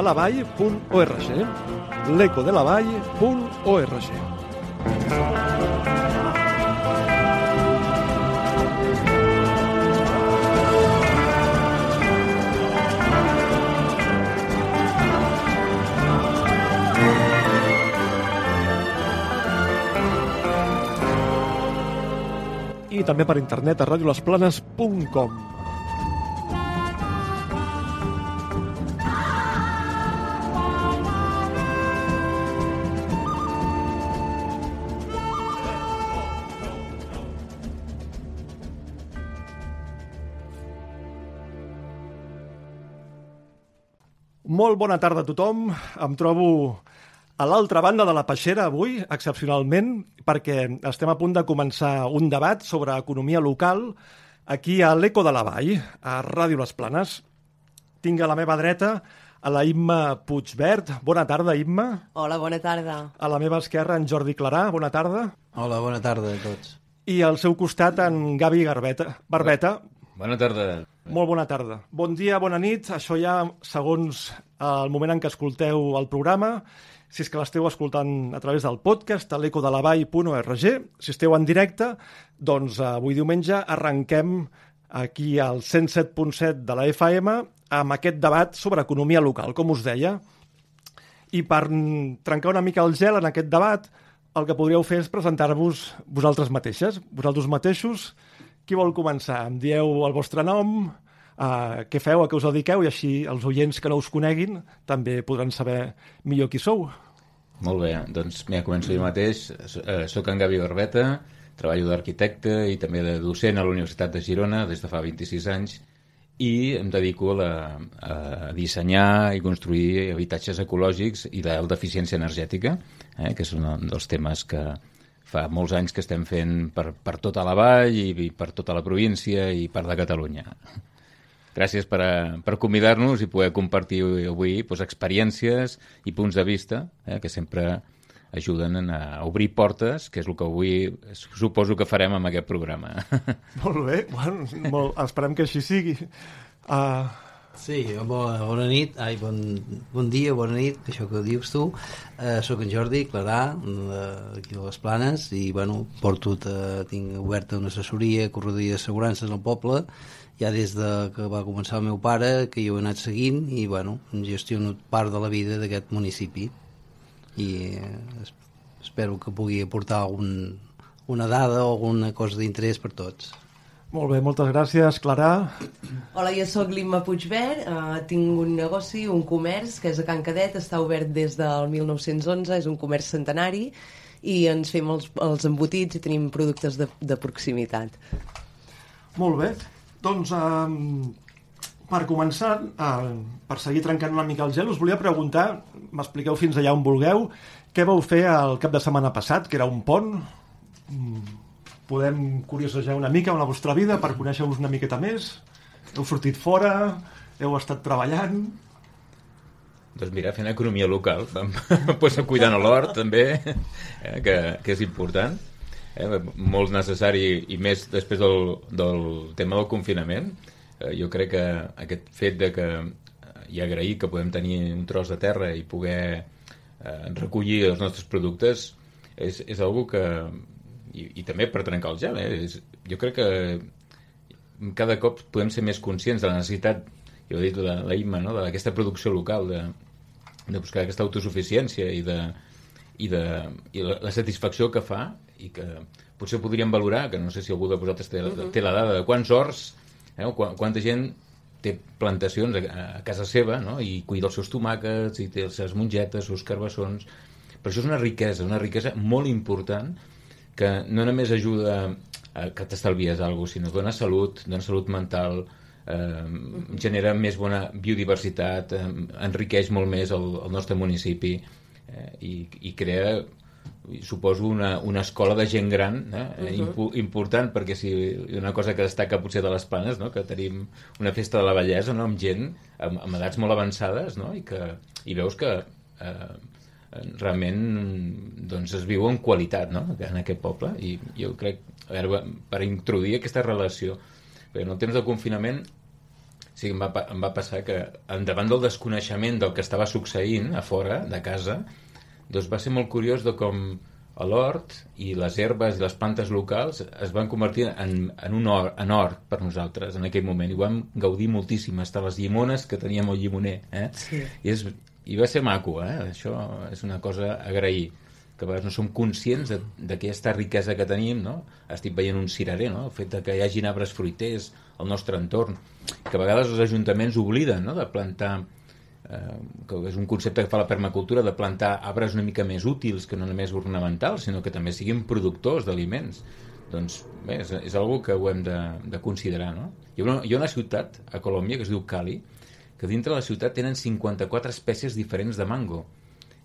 l'ecodelavall.org l'ecodelavall.org i també per internet a radiolesplanes.com Molt bona tarda a tothom. Em trobo a l'altra banda de la peixera avui, excepcionalment, perquè estem a punt de començar un debat sobre economia local aquí a l'Eco de la Vall, a Ràdio Les Planes. Tinc a la meva dreta a la Imma Puigverd. Bona tarda, Imma. Hola, bona tarda. A la meva esquerra, en Jordi Clarà. Bona tarda. Hola, bona tarda a tots. I al seu costat, en Gavi Garbeta. Barbeta. Bona tarda. Molt bona tarda. Bon dia, bona nit. Això ja segons el moment en què escolteu el programa. Si és que l'esteu escoltant a través del podcast a l'ecodelavall.org. Si esteu en directe, doncs avui diumenge arrenquem aquí al 107.7 de la FM amb aquest debat sobre economia local, com us deia. I per trencar una mica el gel en aquest debat, el que podríeu fer és presentar-vos vosaltres mateixes, vosaltres mateixos. Qui vol començar? Em dieu el vostre nom, uh, què feu, a què us dediqueu, i així els oients que no us coneguin també podran saber millor qui sou. Molt bé, doncs mira, començo jo mateix. Eh, soc en Gavi Barbeta, treballo d'arquitecte i també de docent a la Universitat de Girona des de fa 26 anys i em dedico a, la, a dissenyar i construir habitatges ecològics i d'eficiència energètica, eh, que és un dels temes que fa molts anys que estem fent per, per tota la vall i, i per tota la província i per de Catalunya. Gràcies per, a, per convidar-nos i poder compartir avui doncs, experiències i punts de vista eh, que sempre ajuden a obrir portes, que és el que avui suposo que farem amb aquest programa. Molt bé, bueno, molt, esperem que així sigui. Uh, Sí, bona, bona nit, ai, bon, bon dia, bona nit, això que dius tu. Uh, soc en Jordi Clarà, d'aquí de les Planes, i bueno, porto, uh, tinc oberta una assessoria, corredoria d'assegurances al poble, ja des de que va començar el meu pare, que jo he anat seguint, i bueno, gestiono part de la vida d'aquest municipi. I eh, espero que pugui aportar algun, una dada o alguna cosa d'interès per tots. Molt bé, moltes gràcies, Clara. Hola, jo sóc l'Imma Puigverd, uh, tinc un negoci, un comerç, que és a Can Cadet, està obert des del 1911, és un comerç centenari, i ens fem els, els embotits i tenim productes de, de proximitat. Molt bé. Doncs, uh, per començar, uh, per seguir trencant una mica el gel, us volia preguntar, m'expliqueu fins allà on vulgueu, què vau fer el cap de setmana passat, que era un pont? Mm, podem curiosejar una mica amb la vostra vida per conèixer-vos una miqueta més? Heu sortit fora? Heu estat treballant? doncs mira, fent economia local, pues, cuidant l'hort també, eh, que, que és important, eh, molt necessari i més després del, del tema del confinament. Eh, jo crec que aquest fet de que i agrair que podem tenir un tros de terra i poder eh, recollir els nostres productes és, és algo que i, i també per trencar el gel eh? és, jo crec que cada cop podem ser més conscients de la necessitat ja ho ha dit la, la Imma, no? d'aquesta producció local, de, de buscar aquesta autosuficiència i, de, i, de, i la, la satisfacció que fa i que potser podríem valorar, que no sé si algú de vosaltres té, uh -huh. té la dada de quants horts, eh, Qu quanta gent té plantacions a, a casa seva no? i cuida els seus tomàquets i té les seves mongetes, els seus carbassons però això és una riquesa, una riquesa molt important que no només ajuda a que t'estalvies alguna cosa, sinó dona salut, dona salut mental, eh, genera més bona biodiversitat, eh, enriqueix molt més el, el nostre municipi eh, i, i crea suposo una, una escola de gent gran eh? uh -huh. Impo important perquè si una cosa que destaca potser de les planes no? que tenim una festa de la bellesa no? amb gent amb, amb edats molt avançades no? I, que, i veus que eh, realment doncs es viu en qualitat no? en aquest poble i jo crec a veure, per introduir aquesta relació perquè en el temps del confinament sí, em, va, em va passar que davant del desconeixement del que estava succeint a fora de casa doncs va ser molt curiós de com a l'hort i les herbes i les plantes locals es van convertir en, en un hort, en hort per nosaltres en aquell moment i ho vam gaudir moltíssim hasta les llimones que teníem al llimoner eh? sí. I, és, i va ser maco eh? això és una cosa a agrair que a vegades no som conscients d'aquesta riquesa que tenim, no? Estic veient un cirerer, no? El fet de que hi hagin arbres fruiters al nostre entorn, que a vegades els ajuntaments obliden, no?, de plantar que és un concepte que fa la permacultura de plantar arbres una mica més útils que no només ornamentals, sinó que també siguin productors d'aliments doncs bé, és, és una que ho hem de, de considerar no? hi, ha una, hi ha una ciutat a Colòmbia que es diu Cali que dintre la ciutat tenen 54 espècies diferents de mango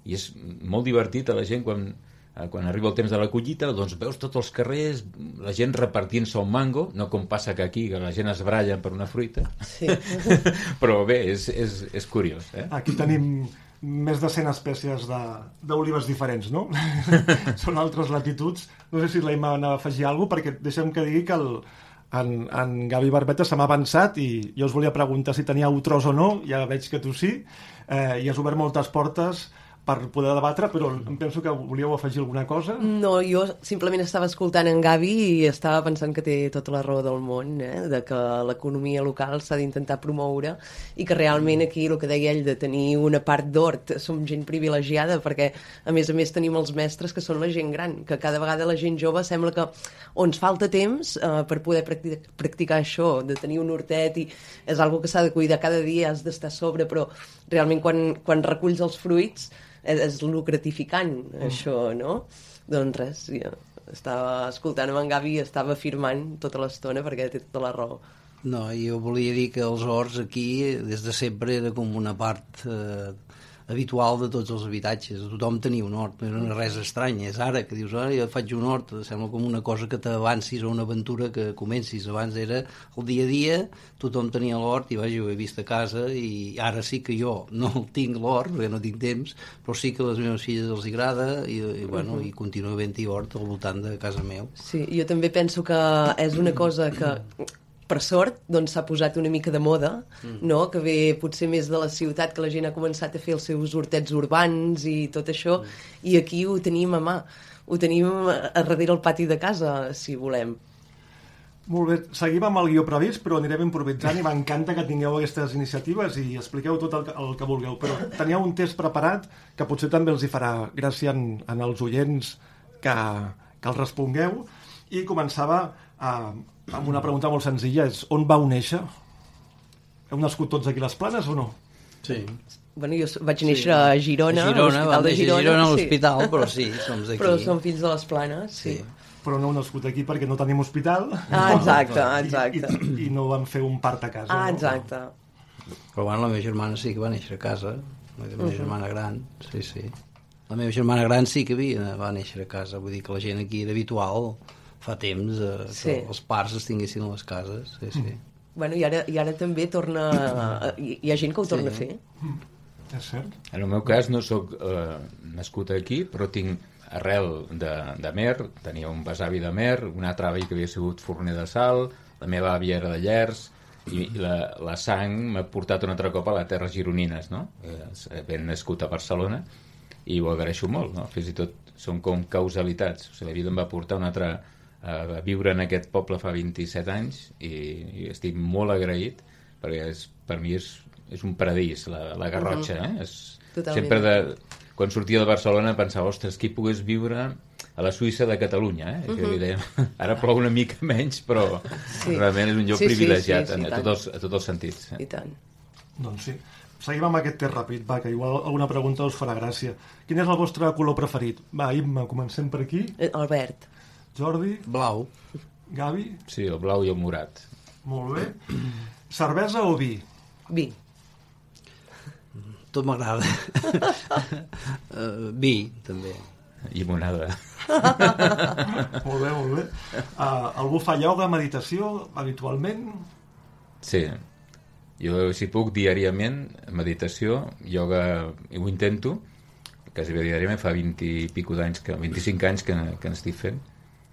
i és molt divertit a la gent quan, eh, quan arriba el temps de la collita, doncs veus tots els carrers, la gent repartint-se un mango, no com passa que aquí, que la gent es bralla per una fruita. Sí. Però bé, és, és, és curiós. Eh? Aquí tenim més de 100 espècies d'olives diferents, no? Són altres latituds. No sé si la Ima a afegir alguna cosa, perquè deixem que digui que el, en, en Gavi Barbeta se m'ha avançat i jo us volia preguntar si teníeu tros o no, ja veig que tu sí, eh, i has obert moltes portes per poder debatre, però em penso que volíeu afegir alguna cosa. No, jo simplement estava escoltant en Gavi i estava pensant que té tota la raó del món, eh? de que l'economia local s'ha d'intentar promoure i que realment aquí el que deia ell de tenir una part d'hort, som gent privilegiada perquè a més a més tenim els mestres que són la gent gran, que cada vegada la gent jove sembla que o ens falta temps eh, per poder practicar, practicar això, de tenir un hortet i és algo que s'ha de cuidar cada dia, has d'estar sobre, però realment quan, quan reculls els fruits és, és lucratificant, mm. això, no? Doncs res, ja, estava escoltant amb en Gavi i estava afirmant tota l'estona perquè té tota la raó. No, jo volia dir que els horts aquí des de sempre era com una part eh, habitual de tots els habitatges. Tothom tenia un hort, no era res estrany. És ara que dius, ara jo faig un hort, sembla com una cosa que t'avancis a una aventura que comencis. Abans era el dia a dia, tothom tenia l'hort i vaja, ho he vist a casa i ara sí que jo no tinc l'hort, perquè no tinc temps, però sí que a les meves filles els agrada i, i, bueno, uh -huh. i continuo havent-hi hort al voltant de casa meu. Sí, jo també penso que és una cosa que per sort, doncs s'ha posat una mica de moda, mm. no? que ve potser més de la ciutat, que la gent ha començat a fer els seus hortets urbans i tot això, mm. i aquí ho tenim a mà, ho tenim a, a darrere el pati de casa, si volem. Molt bé, seguim amb el guió previst, però anirem improvisant i m'encanta que tingueu aquestes iniciatives i expliqueu tot el que, el que vulgueu. Però teniu un test preparat que potser també els hi farà gràcia en, en els oients que, que els respongueu i començava a, amb una pregunta molt senzilla, és on vau néixer? Heu nascut tots aquí a les Planes o no? Sí. Bueno, jo vaig néixer sí. a Girona, a Girona a l'Hospital de Girona. Girona a l'hospital, sí. però sí, som d'aquí. Però som fills de les Planes, sí. sí. Però no heu nascut aquí perquè no tenim hospital. Ah, exacte, exacte. I, i, i no van fer un part a casa. Ah, exacte. No? Però bueno, la meva germana sí que va néixer a casa, la meva uh -huh. germana gran, sí, sí. La meva germana gran sí que havia, va néixer a casa, vull dir que la gent aquí era habitual fa temps eh, que sí. els parts es tinguessin a les cases sí, sí. Bueno, i ara, i ara també torna... Hi, hi ha gent que ho torna sí. a fer. És cert. En el meu cas no sóc eh, nascut aquí, però tinc arrel de, de Mer, tenia un besavi de Mer, un altre avi que havia sigut forner de sal, la meva àvia era de Llers, i la, la sang m'ha portat un altre cop a les terres gironines, no? Eh, ben nascut a Barcelona, i ho agraeixo molt, no? Fins i tot són com causalitats. O sigui, la vida em va portar un altre a viure en aquest poble fa 27 anys i, i estic molt agraït perquè és, per mi és, és un paradís, la, la Garrotxa. Eh? És, Totalment. sempre de, quan sortia de Barcelona pensava, ostres, qui pogués viure a la Suïssa de Catalunya, eh? Uh -huh. diré, ara plou una mica menys, però Sí. realment és un lloc Sí, sí, privilegiat sí, sí, en, i a, tots els, a tots els sentits. Eh? I tant. Doncs sí. Seguim amb aquest test ràpid, va, que igual alguna pregunta us farà gràcia. Quin és el vostre color preferit? Va, Imma, comencem per aquí. Eh, Albert. Jordi, Blau. Gavi, Sí, el blau i el morat. molt bé. Cervesa o vi? Vi. Tot m'agrada. uh, vi, també. Llimonada. Molt bé, molt bé. Uh, algú fa ioga, meditació, habitualment? Sí. Jo, si puc, diàriament, meditació, ioga, i ho intento, quasi bé diàriament, fa 20 i pico d'anys, que, 25 anys que, que n'estic fent,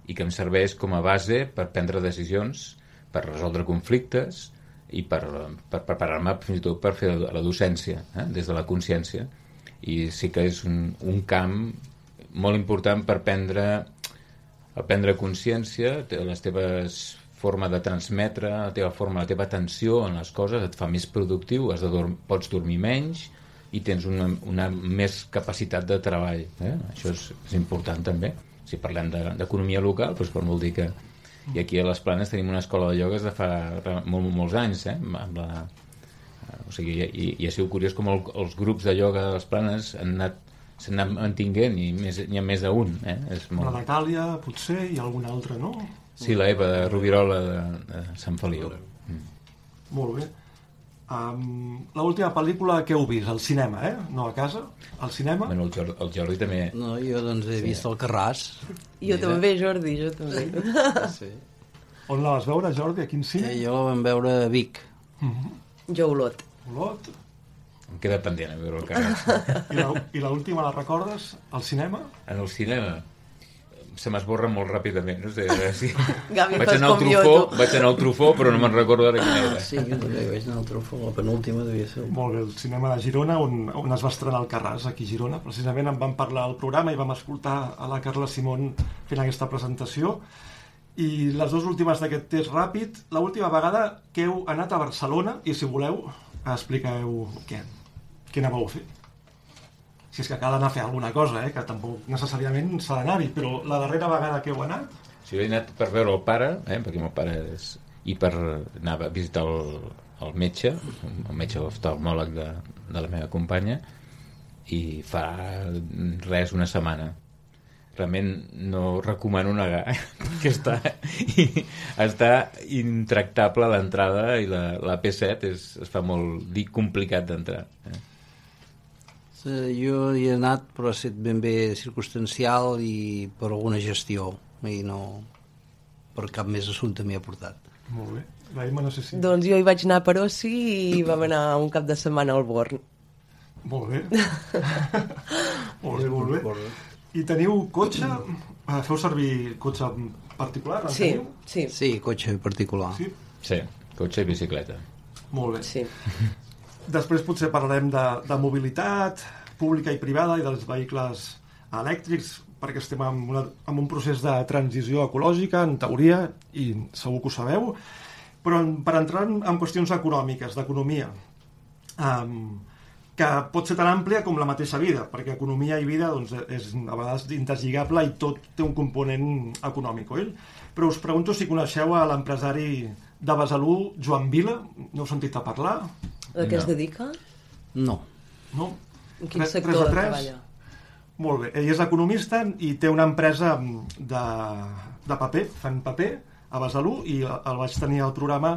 i que em serveix com a base per prendre decisions, per resoldre conflictes i per, per preparar-me fins i tot per fer la docència, eh? des de la consciència. I sí que és un, un camp molt important per prendre el prendre consciència, les teves forma de transmetre, la teva forma, la teva atenció en les coses et fa més productiu, has de dorm pots dormir menys i tens una, una més capacitat de treball. Eh? Això és, és important també. Si parlem de- d'economia de, local, doncs vol dir que... I aquí a les Planes tenim una escola de iogues de fa molt, molts anys, eh? amb la, o sigui, i, i ha sigut curiós com el, els grups de ioga de les Planes han anat s'han anat mantinguent i més, n'hi ha més d'un eh? és La molt... Natàlia, potser, i alguna altra, no? Sí, la Eva de Rubirola de, de Sant Feliu. Molt bé. Um, L'última pel·lícula que heu vist, al cinema, eh? No a casa, al cinema. Bueno, el, Jordi, el Jordi també... No, jo doncs he vist el Carràs. Jo també, Jordi, jo també. Sí. On la vas veure, Jordi? A quin Eh, cine? jo la vam veure a Vic. Jo Olot. Olot. Em queda pendent a veure el carrer. I la- I l'última la recordes? Al cinema? En el cinema se m'esborra molt ràpidament. No sé, a veure si... Gavi, vaig anar al jo, trufó, tu. vaig anar al trufó, però no me'n recordo ara quina era. Sí, jo també vaig anar al trofó, la penúltima devia ser. Molt bé, el cinema de Girona, on, on es va estrenar el Carràs, aquí a Girona. Precisament en vam parlar al programa i vam escoltar a la Carla Simón fent aquesta presentació. I les dues últimes d'aquest test ràpid, l'última vegada que heu anat a Barcelona, i si voleu, expliqueu què, què anàveu a fer. Si és que cal anar a fer alguna cosa, eh? que tampoc necessàriament s'ha d'anar-hi, però la darrera vegada que heu anat, Si he anat per veure el pare, eh, perquè el meu pare és... i per anar a visitar el, el metge, el metge oftalmòleg de, de la meva companya, i fa res, una setmana. Realment no recomano negar, perquè està, està intractable l'entrada i la, la P7 és, es fa molt dir complicat d'entrar. Eh, Jo hi he anat, però ha estat ben bé circumstancial i per alguna gestió, i no per cap més assumpte m'hi ha portat. molt bé. La Imma no sé si... Doncs jo hi vaig anar per Ossi i vam anar un cap de setmana al Born. Molt bé. molt bé, molt bé. I teniu cotxe? Eh, Feu servir cotxe particular? En Sí, teniu? sí, Sí, cotxe particular. sí. Sí, cotxe i bicicleta. Molt bé. sí. Després potser parlarem de, de mobilitat pública i privada i dels vehicles elèctrics, perquè estem en, una, en un procés de transició ecològica, en teoria, i segur que ho sabeu, però en, per entrar en, en qüestions econòmiques, d'economia, um, que pot ser tan àmplia com la mateixa vida, perquè economia i vida doncs, és a vegades interlligable i tot té un component econòmic, oi? Però us pregunto si coneixeu a l'empresari de Besalú, Joan Vila, no heu sentit a parlar? De què es dedica? No. No? En quin Tres- sector treballa? Molt bé. Ell és economista i té una empresa de, de paper, fan paper, a Besalú, i el vaig tenir al programa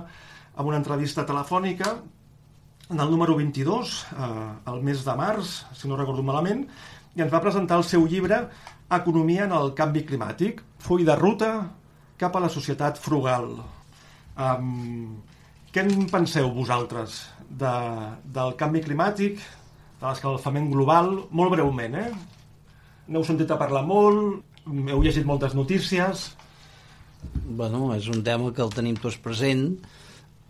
amb una entrevista telefònica en el número 22, eh, el mes de març, si no recordo malament, i ens va presentar el seu llibre Economia en el canvi climàtic, full de ruta cap a la societat frugal. Um, què en penseu vosaltres de, del canvi climàtic, de l'escalfament global, molt breument, eh? N'heu sentit a parlar molt, heu llegit moltes notícies... Bueno, és un tema que el tenim tots present,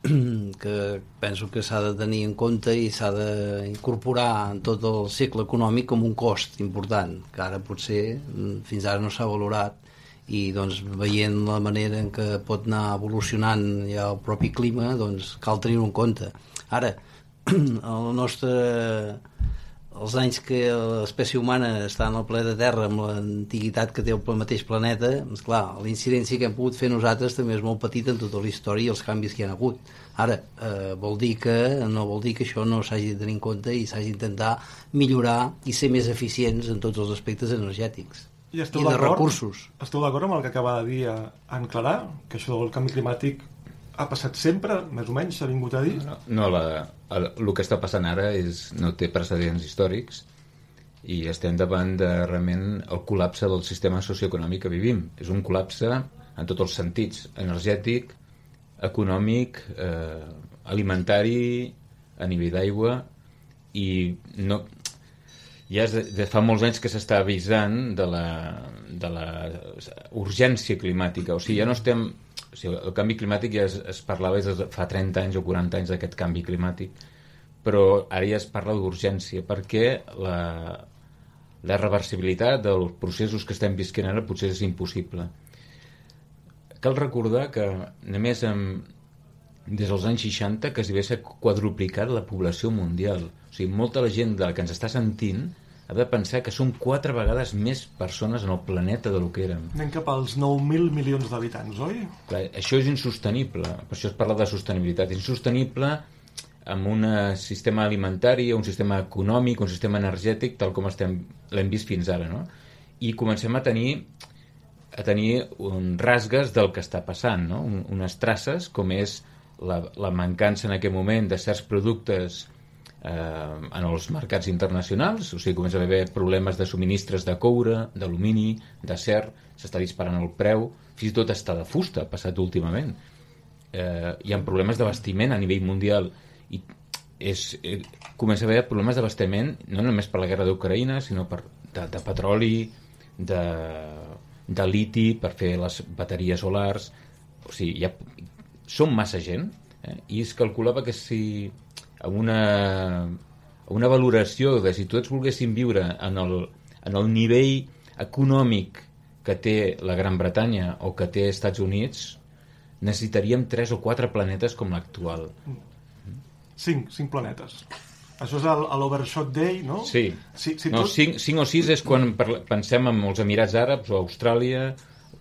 que penso que s'ha de tenir en compte i s'ha d'incorporar en tot el cicle econòmic com un cost important, que ara potser mm, fins ara no s'ha valorat. I doncs veient la manera en què pot anar evolucionant ja el propi clima doncs cal tenir-ho en compte ara el nostre els anys que l'espècie humana està en el ple de Terra amb l'antiguitat que té el mateix planeta, és clar, l'incidència que hem pogut fer nosaltres també és molt petita en tota la història i els canvis que hi ha hagut. Ara, eh, vol dir que no vol dir que això no s'hagi de tenir en compte i s'hagi d'intentar millorar i ser més eficients en tots els aspectes energètics i, i de recursos. Esteu d'acord amb el que acaba de dir en Clarà, que això del canvi climàtic ha passat sempre, més o menys, s'ha vingut a dir? No, no la, el, el que està passant ara és, no té precedents històrics i estem davant de realment el col·lapse del sistema socioeconòmic que vivim. És un col·lapse en tots els sentits, energètic, econòmic, eh, alimentari, a nivell d'aigua, i no, ja de, de fa molts anys que s'està avisant de la, de la urgència climàtica. O sigui, ja no estem o sigui, el canvi climàtic ja es, es parlava des de fa 30 anys o 40 anys d'aquest canvi climàtic, però ara ja es parla d'urgència, perquè la, la reversibilitat dels processos que estem visquent ara potser és impossible. Cal recordar que només amb, des dels anys 60 que s'hi quadruplicat la població mundial. O sigui, molta la gent de la que ens està sentint ha de pensar que són quatre vegades més persones en el planeta del que érem. Anem cap als 9.000 milions d'habitants, oi? Clar, això és insostenible, per això es parla de sostenibilitat. Insostenible amb un sistema alimentari, un sistema econòmic, un sistema energètic, tal com estem l'hem vist fins ara, no? I comencem a tenir a tenir un rasgues del que està passant, no? Un, unes traces, com és la, la mancança en aquest moment de certs productes eh, en els mercats internacionals, o sigui, comença a haver problemes de subministres de coure, d'alumini, d'acer, s'està disparant el preu, fins i tot està de fusta, ha passat últimament. Eh, hi ha problemes d'abastiment a nivell mundial i és, eh, comença a haver problemes d'abastiment no només per la guerra d'Ucraïna, sinó per, de, de petroli, de, de liti per fer les bateries solars, o sigui, ja, som massa gent, eh? i es calculava que si amb una, una valoració de si tots volguéssim viure en el, en el nivell econòmic que té la Gran Bretanya o que té Estats Units, necessitaríem tres o quatre planetes com l'actual. Cinc, cinc planetes. Això és l'Overshot Day, no? Sí. Si, si no, tot... cinc, cinc o sis és quan pensem en els Emirats Àrabs o Austràlia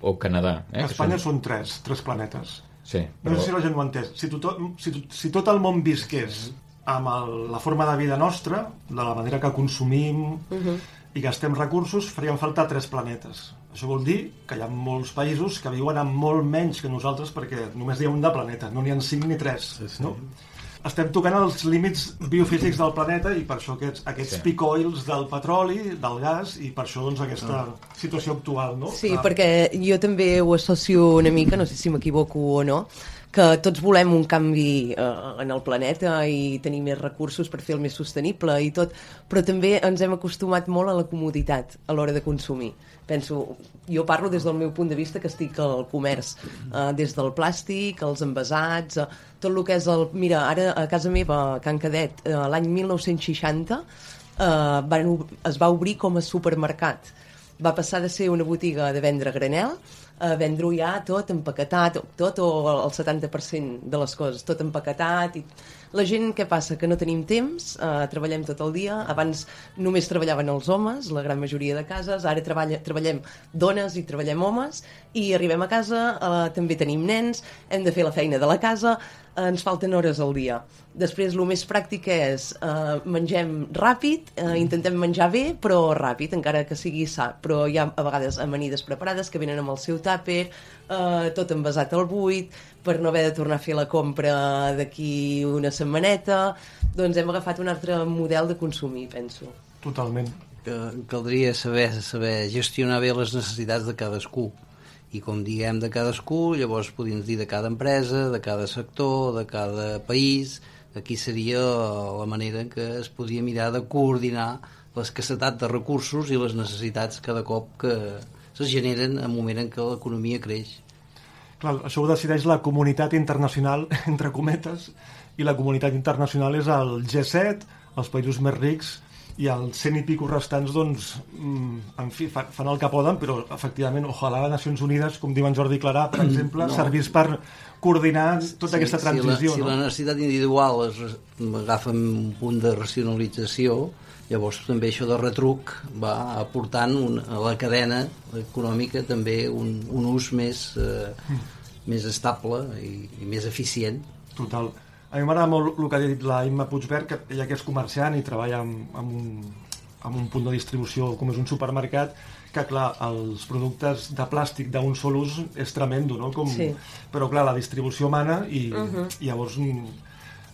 o Canadà. Eh? A Espanya són... són tres, tres planetes. Sí, però... No sé si la gent ho ha entès. Si, tot, si, si tot el món visqués amb el, la forma de vida nostra, de la manera que consumim uh -huh. i gastem recursos, farien falta tres planetes. Això vol dir que hi ha molts països que viuen amb molt menys que nosaltres perquè només hi ha un de planeta, no n'hi ha cinc ni tres. Sí, sí. No? Estem tocant els límits biofísics del planeta i per això aquests, aquests sí. peak oils del petroli, del gas, i per això doncs, aquesta ah. situació actual. No? Sí, ah. perquè jo també ho associo una mica, no sé si m'equivoco o no, que tots volem un canvi eh, en el planeta i tenir més recursos per fer el més sostenible i tot, però també ens hem acostumat molt a la comoditat a l'hora de consumir. Penso, jo parlo des del meu punt de vista que estic al comerç, eh, des del plàstic, els envasats, eh, tot el que és el... Mira, ara a casa meva, a Can Cadet, eh, l'any 1960, eh, van, es va obrir com a supermercat. Va passar de ser una botiga de vendre granel a vendre-ho ja tot empaquetat, tot o el 70% de les coses, tot empaquetat. I... La gent, què passa? Que no tenim temps, eh, treballem tot el dia, abans només treballaven els homes, la gran majoria de cases, ara treballa, treballem dones i treballem homes, i arribem a casa, eh, també tenim nens, hem de fer la feina de la casa, eh, ens falten hores al dia. Després, el més pràctic és eh, mengem ràpid, eh, intentem menjar bé, però ràpid, encara que sigui sa. Però hi ha a vegades amanides preparades que venen amb el seu tàper, eh, tot envasat al buit, per no haver de tornar a fer la compra d'aquí una setmaneta. Doncs hem agafat un altre model de consumir, penso. Totalment. Que caldria saber, saber gestionar bé les necessitats de cadascú i com diguem de cadascú, llavors podríem dir de cada empresa, de cada sector, de cada país, aquí seria la manera en què es podria mirar de coordinar l'escassetat de recursos i les necessitats cada cop que se generen en moment en què l'economia creix. Clar, això ho decideix la comunitat internacional, entre cometes, i la comunitat internacional és el G7, els països més rics, i els cent i pico restants, doncs, mm, en fi, fan, el que poden, però efectivament, ojalà les Nacions Unides, com diuen Jordi Clarà, per exemple, no. servís per coordinar tota sí, aquesta transició. Si la, si no? la necessitat individual es agafa un punt de racionalització, llavors també això de retruc va aportant un, a la cadena econòmica també un, un ús més, eh, mm. més estable i, i més eficient. Total. A mi m'agrada molt el que ha dit la Imma Puigverd, que ella que és comerciant i treballa amb, amb, un, amb un punt de distribució com és un supermercat, que clar, els productes de plàstic d'un sol ús és tremendo, no? Com, sí. Però clar, la distribució mana i, uh -huh. i llavors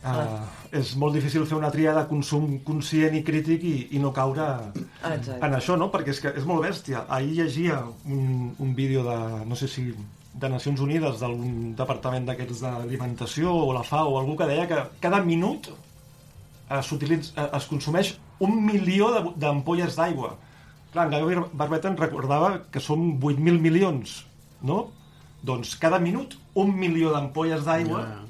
Uh, és molt difícil fer una tria de consum conscient i crític i, i no caure Exacte. en això, no? Perquè és que és molt bèstia. Ahir llegia un, un vídeo de, no sé si de Nacions Unides, d'algun departament d'aquests d'alimentació o la FAO o algú que deia que cada minut es, es consumeix un milió d'ampolles d'aigua. Clar, en Gabriel Barbeta ens recordava que són 8.000 milions, no? Doncs cada minut un milió d'ampolles d'aigua yeah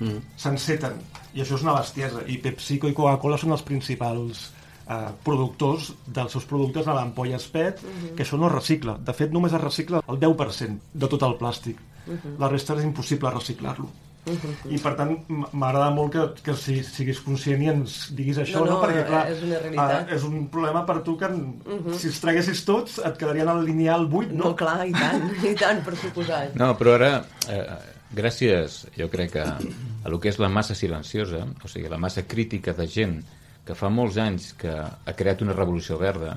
mm. s'enceten. I això és una bestiesa. I PepsiCo i Coca-Cola són els principals eh, productors dels seus productes a l'ampolles PET, mm -hmm. que això no es recicla. De fet, només es recicla el 10% de tot el plàstic. Mm -hmm. La resta és impossible reciclar-lo. Uh -huh. i per tant m'agrada molt que, que si, siguis conscient i ens diguis això no, no, no? perquè clar, és, una realitat. Uh, és un problema per tu que uh -huh. si els traguessis tots et quedarien al lineal 8 no? no clar, i tant, i tant per suposar no, però ara eh, gràcies, jo crec que a lo que és la massa silenciosa, o sigui, la massa crítica de gent que fa molts anys que ha creat una revolució verda,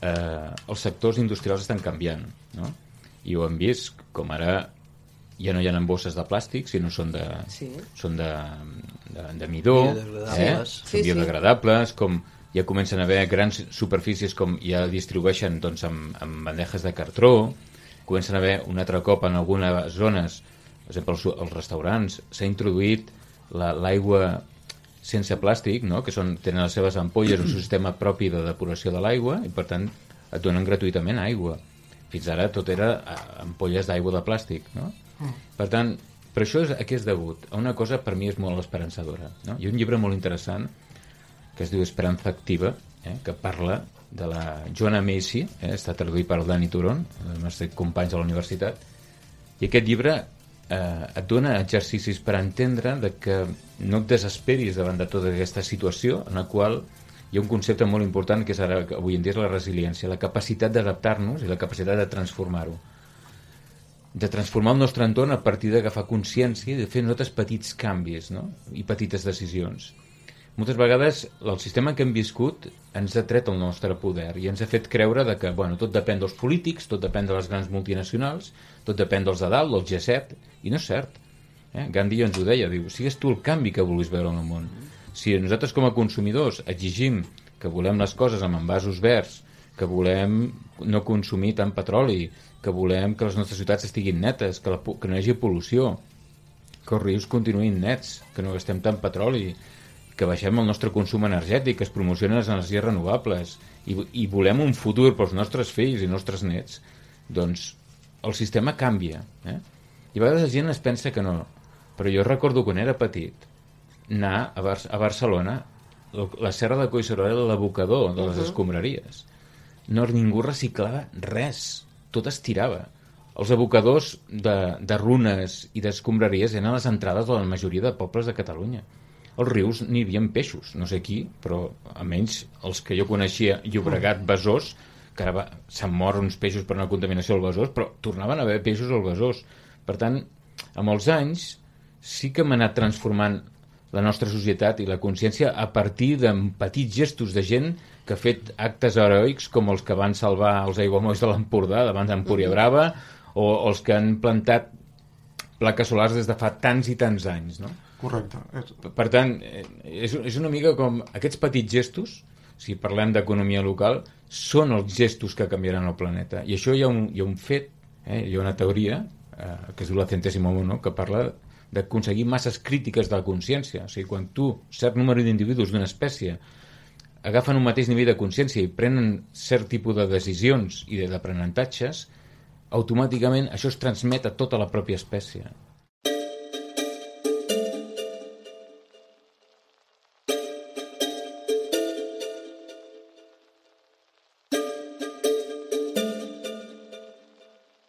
eh, els sectors industrials estan canviant, no? I ho hem vist, com ara ja no hi ha bosses de plàstic, sinó són de, sí. són de, de, de midó, eh? sí, biodegradables, sí. com ja comencen a haver grans superfícies com ja distribueixen doncs, amb, amb bandejes de cartró, comencen a haver un altre cop en algunes zones per exemple, els, els restaurants, s'ha introduït l'aigua la, sense plàstic, no? que són, tenen les seves ampolles, un sistema propi de depuració de l'aigua, i per tant et donen gratuïtament aigua. Fins ara tot era eh, ampolles d'aigua de plàstic. No? Per tant, per això és, aquí és degut a una cosa per mi és molt esperançadora. No? Hi ha un llibre molt interessant que es diu Esperanza Activa, eh, que parla de la Joanna Macy, eh, està traduït per Dani Turon, els nostres companys de la universitat, i aquest llibre eh, et dona exercicis per entendre de que no et desesperis davant de tota aquesta situació en la qual hi ha un concepte molt important que és ara, avui en dia és la resiliència, la capacitat d'adaptar-nos i la capacitat de transformar-ho de transformar el nostre entorn a partir d'agafar consciència i de fer nosaltres petits canvis no? i petites decisions moltes vegades el sistema que hem viscut ens ha tret el nostre poder i ens ha fet creure de que bueno, tot depèn dels polítics, tot depèn de les grans multinacionals, tot depèn dels de dalt, del G7, i no és cert. Eh? Gandhi ens ho deia, diu, sigues tu el canvi que vulguis veure en el món. Si nosaltres com a consumidors exigim que volem les coses amb envasos verds, que volem no consumir tant petroli, que volem que les nostres ciutats estiguin netes, que, la, que no hi hagi pol·lució, que els rius continuïn nets, que no gastem tant petroli, que baixem el nostre consum energètic, que es promocionen les energies renovables i, i volem un futur pels nostres fills i nostres nets, doncs el sistema canvia. Eh? I a vegades la gent es pensa que no. Però jo recordo quan era petit anar a, Bar a Barcelona la serra de Collserola era l'abocador de les uh -huh. escombraries. No ningú reciclava res. Tot es tirava. Els abocadors de, de runes i d'escombraries eren les entrades de la majoria de pobles de Catalunya als rius n'hi havia peixos, no sé qui, però almenys els que jo coneixia, Llobregat, Besòs, que ara s'han mort uns peixos per una contaminació al Besòs, però tornaven a haver peixos al Besòs. Per tant, amb els anys sí que hem anat transformant la nostra societat i la consciència a partir de petits gestos de gent que ha fet actes heroics com els que van salvar els aiguamolls de l'Empordà davant d'Empúria Brava o, els que han plantat plaques solars des de fa tants i tants anys, no? Correcte. Per tant, eh, és, és una mica com aquests petits gestos, si parlem d'economia local, són els gestos que canviaran el planeta. I això hi ha un, hi ha un fet, eh, hi ha una teoria, eh, que es diu la centèsima mono, que parla d'aconseguir masses crítiques de la consciència. O sigui, quan tu, cert número d'individus d'una espècie, agafen un mateix nivell de consciència i prenen cert tipus de decisions i d'aprenentatges, automàticament això es transmet a tota la pròpia espècie.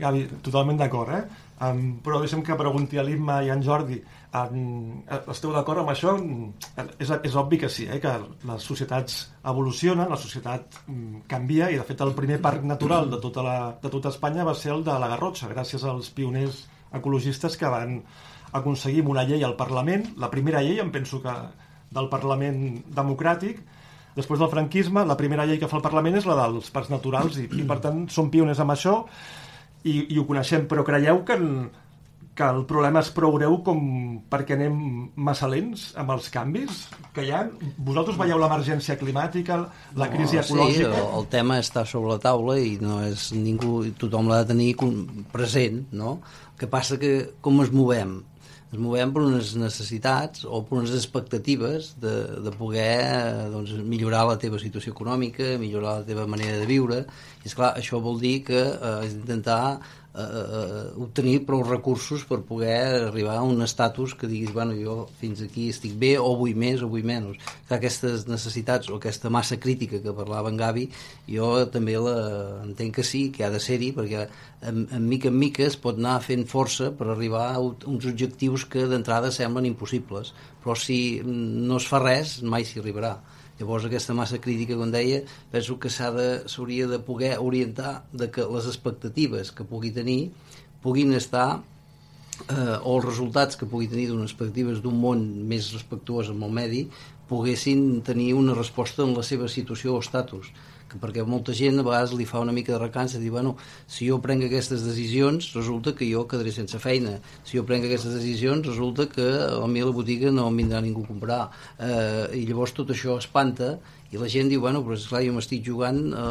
Gavi, totalment d'acord, eh? Um, però deixem que pregunti a l'Imma i a en Jordi. Um, esteu d'acord amb això? És, és obvi que sí, eh? que les societats evolucionen, la societat um, canvia, i de fet el primer parc natural de tota, la, de tota Espanya va ser el de la Garrotxa, gràcies als pioners ecologistes que van aconseguir una llei al Parlament, la primera llei, em penso que del Parlament democràtic, Després del franquisme, la primera llei que fa el Parlament és la dels parcs naturals i, i per tant, som pioners amb això i, i ho coneixem, però creieu que, que el problema és prou greu com perquè anem massa lents amb els canvis que hi ha? Vosaltres veieu l'emergència climàtica, la crisi no, ecològica? Sí, el, el tema està sobre la taula i no és ningú, tothom l'ha de tenir present, no? El que passa que com es movem? Ens movem per unes necessitats o per unes expectatives de, de poder doncs, millorar la teva situació econòmica, millorar la teva manera de viure, i és clar, això vol dir que eh, has d'intentar eh, eh, obtenir prou recursos per poder arribar a un estatus que diguis, bueno, jo fins aquí estic bé, o vull més o vull menys. Que aquestes necessitats o aquesta massa crítica que parlava en Gavi, jo també la, entenc que sí, que ha de ser-hi, perquè en, en mica en mica es pot anar fent força per arribar a uns objectius que d'entrada semblen impossibles, però si no es fa res, mai s'hi arribarà. Llavors aquesta massa crítica, com deia, penso que s'hauria de, de poder orientar de que les expectatives que pugui tenir puguin estar eh, o els resultats que pugui tenir d'unes expectatives d'un món més respectuós amb el medi poguessin tenir una resposta en la seva situació o estatus perquè molta gent a vegades li fa una mica de recança dir, bueno, si jo prenc aquestes decisions resulta que jo quedaré sense feina. Si jo prenc aquestes decisions resulta que a mi a la botiga no em vindrà ningú a comprar. Eh, i llavors tot això espanta i la gent diu, bueno, però esclar, jo m'estic jugant eh,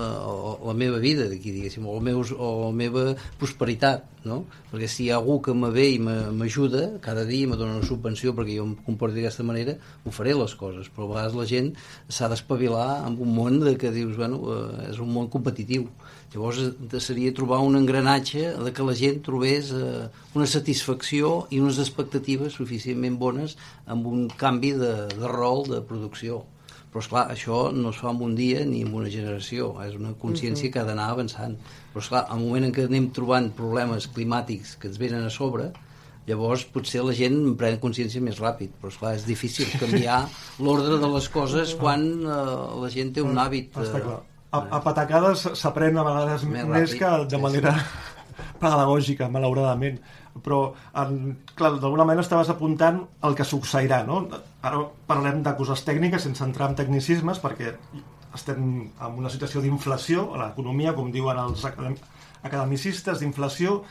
la meva vida d'aquí, diguéssim, o, meus, o la meva prosperitat, no? Perquè si hi ha algú que me ve i m'ajuda, cada dia me dona una subvenció perquè jo em comporti d'aquesta manera, ho faré les coses, però a vegades la gent s'ha d'espavilar amb un món de que dius, bueno, eh, és un món competitiu. Llavors seria trobar un engranatge de que la gent trobés eh, una satisfacció i unes expectatives suficientment bones amb un canvi de, de rol de producció però esclar, això no es fa en un dia ni en una generació, és una consciència uh -huh. que ha d'anar avançant. Però esclar, al moment en què anem trobant problemes climàtics que ens venen a sobre llavors potser la gent en pren consciència més ràpid, però esclar, és difícil canviar l'ordre de les coses quan uh, la gent té un hàbit Està clar. A, a patacades s'aprèn a vegades més, més que de manera pedagògica, malauradament però clar, d'alguna manera estaves apuntant el que succeirà no? ara parlem de coses tècniques sense entrar en tecnicismes perquè estem en una situació d'inflació a l'economia, com diuen els academicistes, d'inflació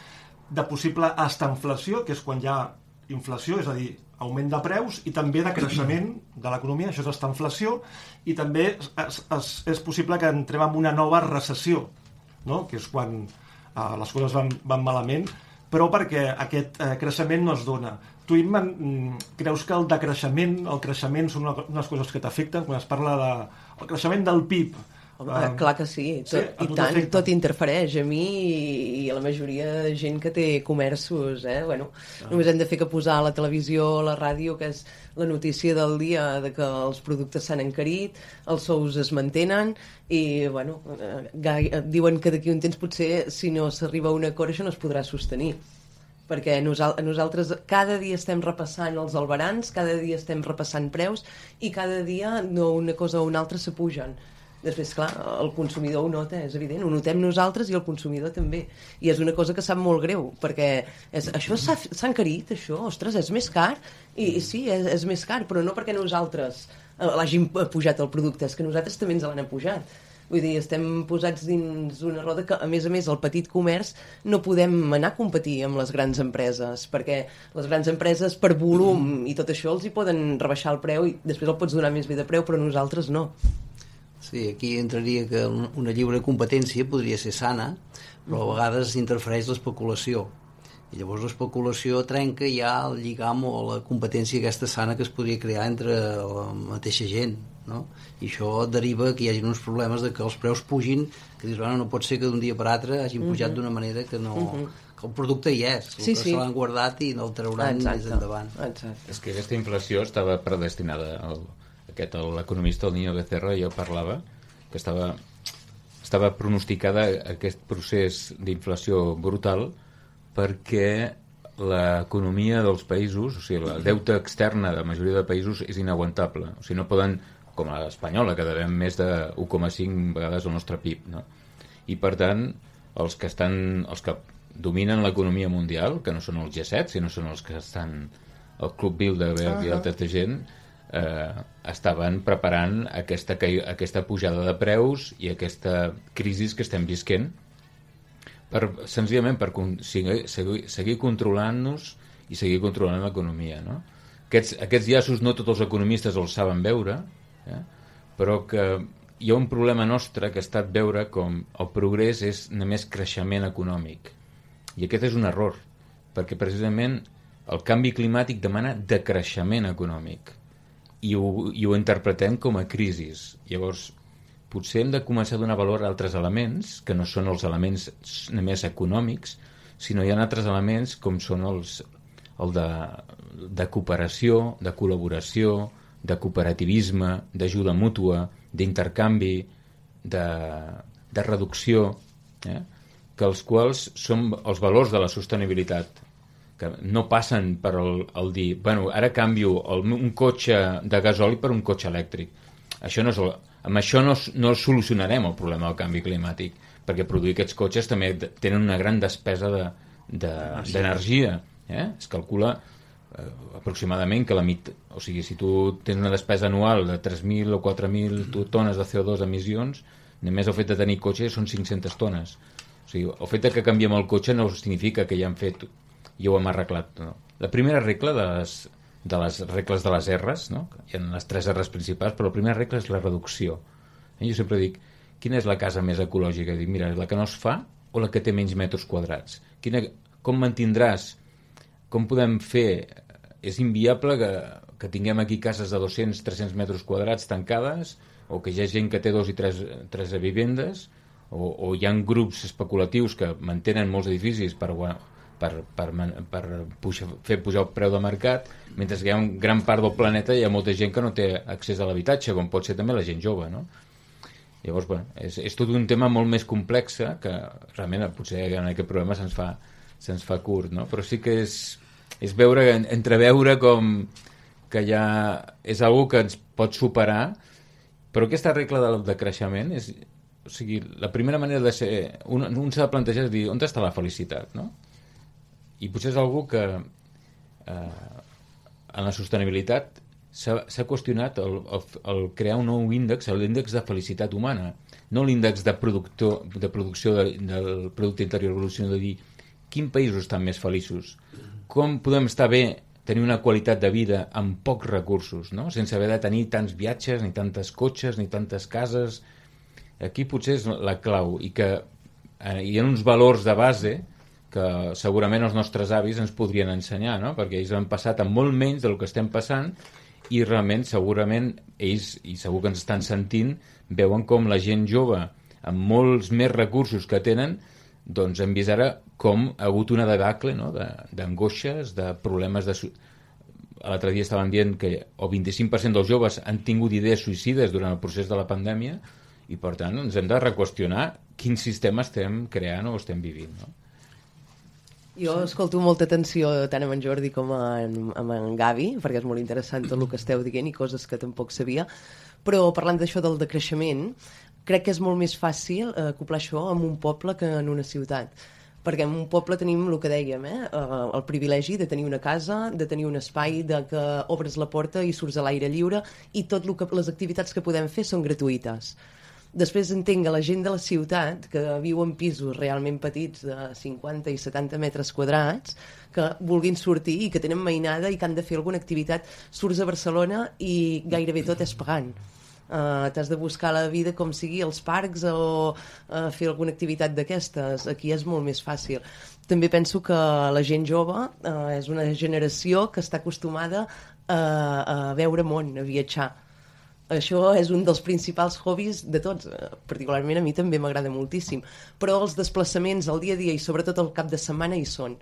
de possible estanflació, que és quan hi ha inflació, és a dir, augment de preus i també de creixement de l'economia, això és estanflació, i també és, és, és possible que entrem en una nova recessió, no? que és quan eh, les coses van, van malament, però perquè aquest eh, creixement no es dona. Tu, Imma, mm, creus que el decreixement, el creixement són unes coses que t'afecten? Quan es parla de el creixement del PIB, Home, uh, clar que sí, tot, sí i tant, tot interfereix a mi i, i a la majoria de gent que té comerços, eh? Bueno, ah. només hem de fer que posar a la televisió, a la ràdio, que és la notícia del dia de que els productes s'han encarit, els sous es mantenen i, bueno, eh, diuen que d'aquí un temps potser, si no s'arriba a un acord, això no es podrà sostenir perquè nosaltres cada dia estem repassant els albarans, cada dia estem repassant preus i cada dia no una cosa o una altra s'apugen Després, clar, el consumidor ho nota, és evident, ho notem nosaltres i el consumidor també. I és una cosa que sap molt greu, perquè és, això s'ha encarit, això, ostres, és més car, i, i sí, és, és més car, però no perquè nosaltres eh, l'hagin pujat el producte, és que nosaltres també ens l'han pujat. Vull dir, estem posats dins una roda que, a més a més, el petit comerç no podem anar a competir amb les grans empreses, perquè les grans empreses, per volum i tot això, els hi poden rebaixar el preu i després el pots donar més bé de preu, però nosaltres no. Sí, aquí entraria que una lliure competència podria ser sana, però a vegades interfereix l'especulació. I llavors l'especulació trenca ja el lligam o la competència aquesta sana que es podria crear entre la mateixa gent. No? I això deriva que hi hagi uns problemes de que els preus pugin, que dius, bueno, no pot ser que d'un dia per altre hagin pujat uh -huh. d'una manera que no... Uh -huh que el producte hi és, el sí, que sí. se l'han guardat i no el trauran Exacte. més endavant. Exacte. És que aquesta inflació estava predestinada al, aquest, l'economista, el Niño Becerra, jo parlava, que estava, estava pronosticada aquest procés d'inflació brutal perquè l'economia dels països, o sigui, el deute externa de la majoria de països és inaguantable. O sigui, no poden, com a l'espanyola, que devem més de 1,5 vegades el nostre PIB, no? I, per tant, els que estan, els que dominen l'economia mundial, que no són els G7, sinó són els que estan al Club Bilderberg uh -huh. i altra gent, eh, estaven preparant aquesta, aquesta pujada de preus i aquesta crisi que estem visquent per, senzillament per seguir, seguir, seguir controlant-nos i seguir controlant l'economia no? aquests, aquests llaços no tots els economistes els saben veure eh? però que hi ha un problema nostre que ha estat veure com el progrés és només creixement econòmic i aquest és un error perquè precisament el canvi climàtic demana decreixement econòmic i ho, i ho interpretem com a crisis. Llavors, potser hem de començar a donar valor a altres elements, que no són els elements només econòmics, sinó hi ha altres elements com són els, el de, de cooperació, de col·laboració, de cooperativisme, d'ajuda mútua, d'intercanvi, de, de reducció, eh? que els quals són els valors de la sostenibilitat que no passen per el, el dir, bueno, ara canvio el, un cotxe de gasoli per un cotxe elèctric. Això no és el, amb això no, no solucionarem el problema del canvi climàtic, perquè produir aquests cotxes també tenen una gran despesa d'energia. De, de, eh? Es calcula eh, aproximadament que la mit... O sigui, si tu tens una despesa anual de 3.000 o 4.000 tones de CO2 emissions, només el fet de tenir cotxe són 500 tones. O sigui, el fet que canviem el cotxe no significa que ja han fet i ho hem arreglat. No? La primera regla de les, de les regles de les R's, no? hi ha les tres R's principals, però la primera regla és la reducció. Eh? Jo sempre dic, quina és la casa més ecològica? Dic, mira, la que no es fa o la que té menys metres quadrats? Quina, com mantindràs? Com podem fer? És inviable que, que tinguem aquí cases de 200-300 metres quadrats tancades o que hi ha gent que té dos i tres, tres vivendes o, o hi ha grups especulatius que mantenen molts edificis per, per, per, per pujar, fer pujar el preu de mercat, mentre que hi ha un gran part del planeta hi ha molta gent que no té accés a l'habitatge, com pot ser també la gent jove, no? Llavors, bueno, és, és tot un tema molt més complex que realment potser en aquest problema se'ns fa, se fa curt, no? Però sí que és, és veure, entreveure com que ja és algo que ens pot superar, però aquesta regla de, de creixement és, o sigui, la primera manera de ser... Un, un s'ha de plantejar és dir, on està la felicitat, no? I potser és algú que eh, en la sostenibilitat s'ha qüestionat el, el, el crear un nou índex, l'índex de felicitat humana, no l'índex de, productor, de producció de, del producte interior sinó de dir quin països estan més feliços, com podem estar bé tenir una qualitat de vida amb pocs recursos, no? sense haver de tenir tants viatges, ni tantes cotxes, ni tantes cases. Aquí potser és la clau, i que eh, hi ha uns valors de base que segurament els nostres avis ens podrien ensenyar, no? perquè ells han passat amb molt menys del que estem passant i realment segurament ells, i segur que ens estan sentint, veuen com la gent jove amb molts més recursos que tenen doncs hem vist ara com ha hagut una debacle no? d'angoixes, de, de problemes de... L'altre dia estaven dient que el 25% dels joves han tingut idees suïcides durant el procés de la pandèmia i per tant ens hem de reqüestionar quin sistema estem creant o estem vivint. No? Jo escolto molta atenció tant amb en Jordi com amb, amb en Gavi, perquè és molt interessant tot el que esteu dient i coses que tampoc sabia. Però parlant d'això del decreixement, crec que és molt més fàcil eh, acoplar això en un poble que en una ciutat perquè en un poble tenim el que dèiem, eh? eh el privilegi de tenir una casa, de tenir un espai, de que obres la porta i surts a l'aire lliure i tot que, les activitats que podem fer són gratuïtes. Després entenc que la gent de la ciutat, que viu en pisos realment petits de 50 i 70 metres quadrats, que vulguin sortir i que tenen mainada i que han de fer alguna activitat, surts a Barcelona i gairebé tot és pagant uh, t'has de buscar la vida com sigui als parcs o uh, fer alguna activitat d'aquestes. Aquí és molt més fàcil. També penso que la gent jove uh, és una generació que està acostumada a, a veure món, a viatjar. Això és un dels principals hobbies de tots. Particularment a mi també m'agrada moltíssim. Però els desplaçaments al dia a dia i sobretot al cap de setmana hi són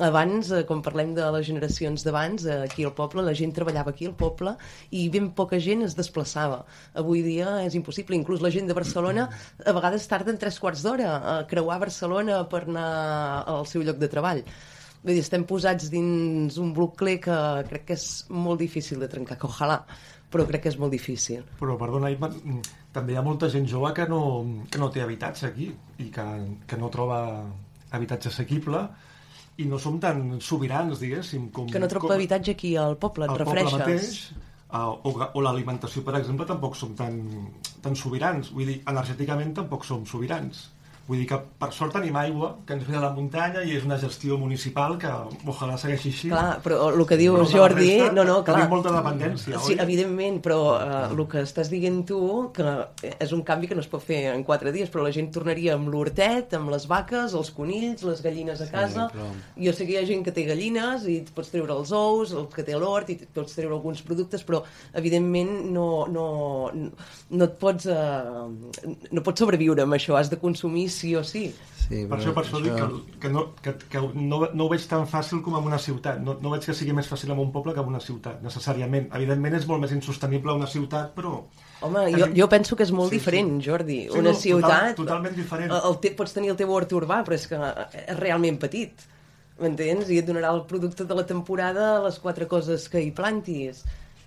abans, eh, quan parlem de les generacions d'abans, eh, aquí al poble, la gent treballava aquí al poble i ben poca gent es desplaçava. Avui dia és impossible, inclús la gent de Barcelona a vegades tarden tres quarts d'hora a creuar Barcelona per anar al seu lloc de treball. Vull dir, estem posats dins un blocle que crec que és molt difícil de trencar, que ojalà, però crec que és molt difícil. Però, perdona, Imma, també hi ha molta gent jove que no, que no té habitatge aquí i que, que no troba habitatge assequible i no som tan sobirans, diguéssim. Com, que no trobo com, habitatge aquí al poble, et refereixes? Al poble mateix, o, o l'alimentació, per exemple, tampoc som tan, tan sobirans. Vull dir, energèticament tampoc som sobirans. Vull dir que per sort tenim aigua, que ens ve de la muntanya i és una gestió municipal que ojalà segueixi així. Clar, però el que diu Jordi... Resta, no, no, clar. Tenim molta dependència, sí, oi? evidentment, però uh, el que estàs dient tu, que és un canvi que no es pot fer en quatre dies, però la gent tornaria amb l'hortet, amb les vaques, els conills, les gallines a casa... Sí, però... Jo sé que hi ha gent que té gallines i pots treure els ous, el que té l'hort i pots treure alguns productes, però evidentment no, no, no et pots... Uh, no pots sobreviure amb això, has de consumir sí o sí. Sí, per això, per això, això... dic que, que, no, que, que no, no ho veig tan fàcil com en una ciutat. No, no veig que sigui més fàcil en un poble que en una ciutat, necessàriament. Evidentment és molt més insostenible una ciutat, però... Home, jo, jo penso que és molt sí, diferent, sí. Jordi. Sí, una no, ciutat... Total, totalment diferent. El, el, pots tenir el teu hort urbà, però és que és realment petit. M'entens? I et donarà el producte de la temporada les quatre coses que hi plantis.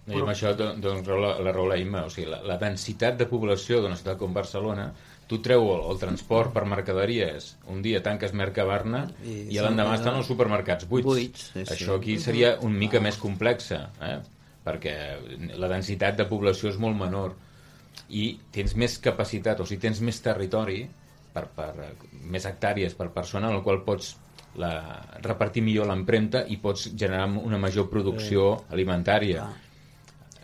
No, I amb això doncs, la, la raó la Imma. O sigui, la, la densitat de població d'una ciutat com Barcelona tu treu el, el transport per mercaderies, un dia tanques Mercabarna i, i l'endemà estan els supermercats buits. buits sí, Això aquí seria un mica més complexa, eh? perquè la densitat de població és molt menor i tens més capacitat, o sigui, tens més territori per, per més hectàrees per persona en el qual pots la, repartir millor l'empremta i pots generar una major producció alimentària. Ah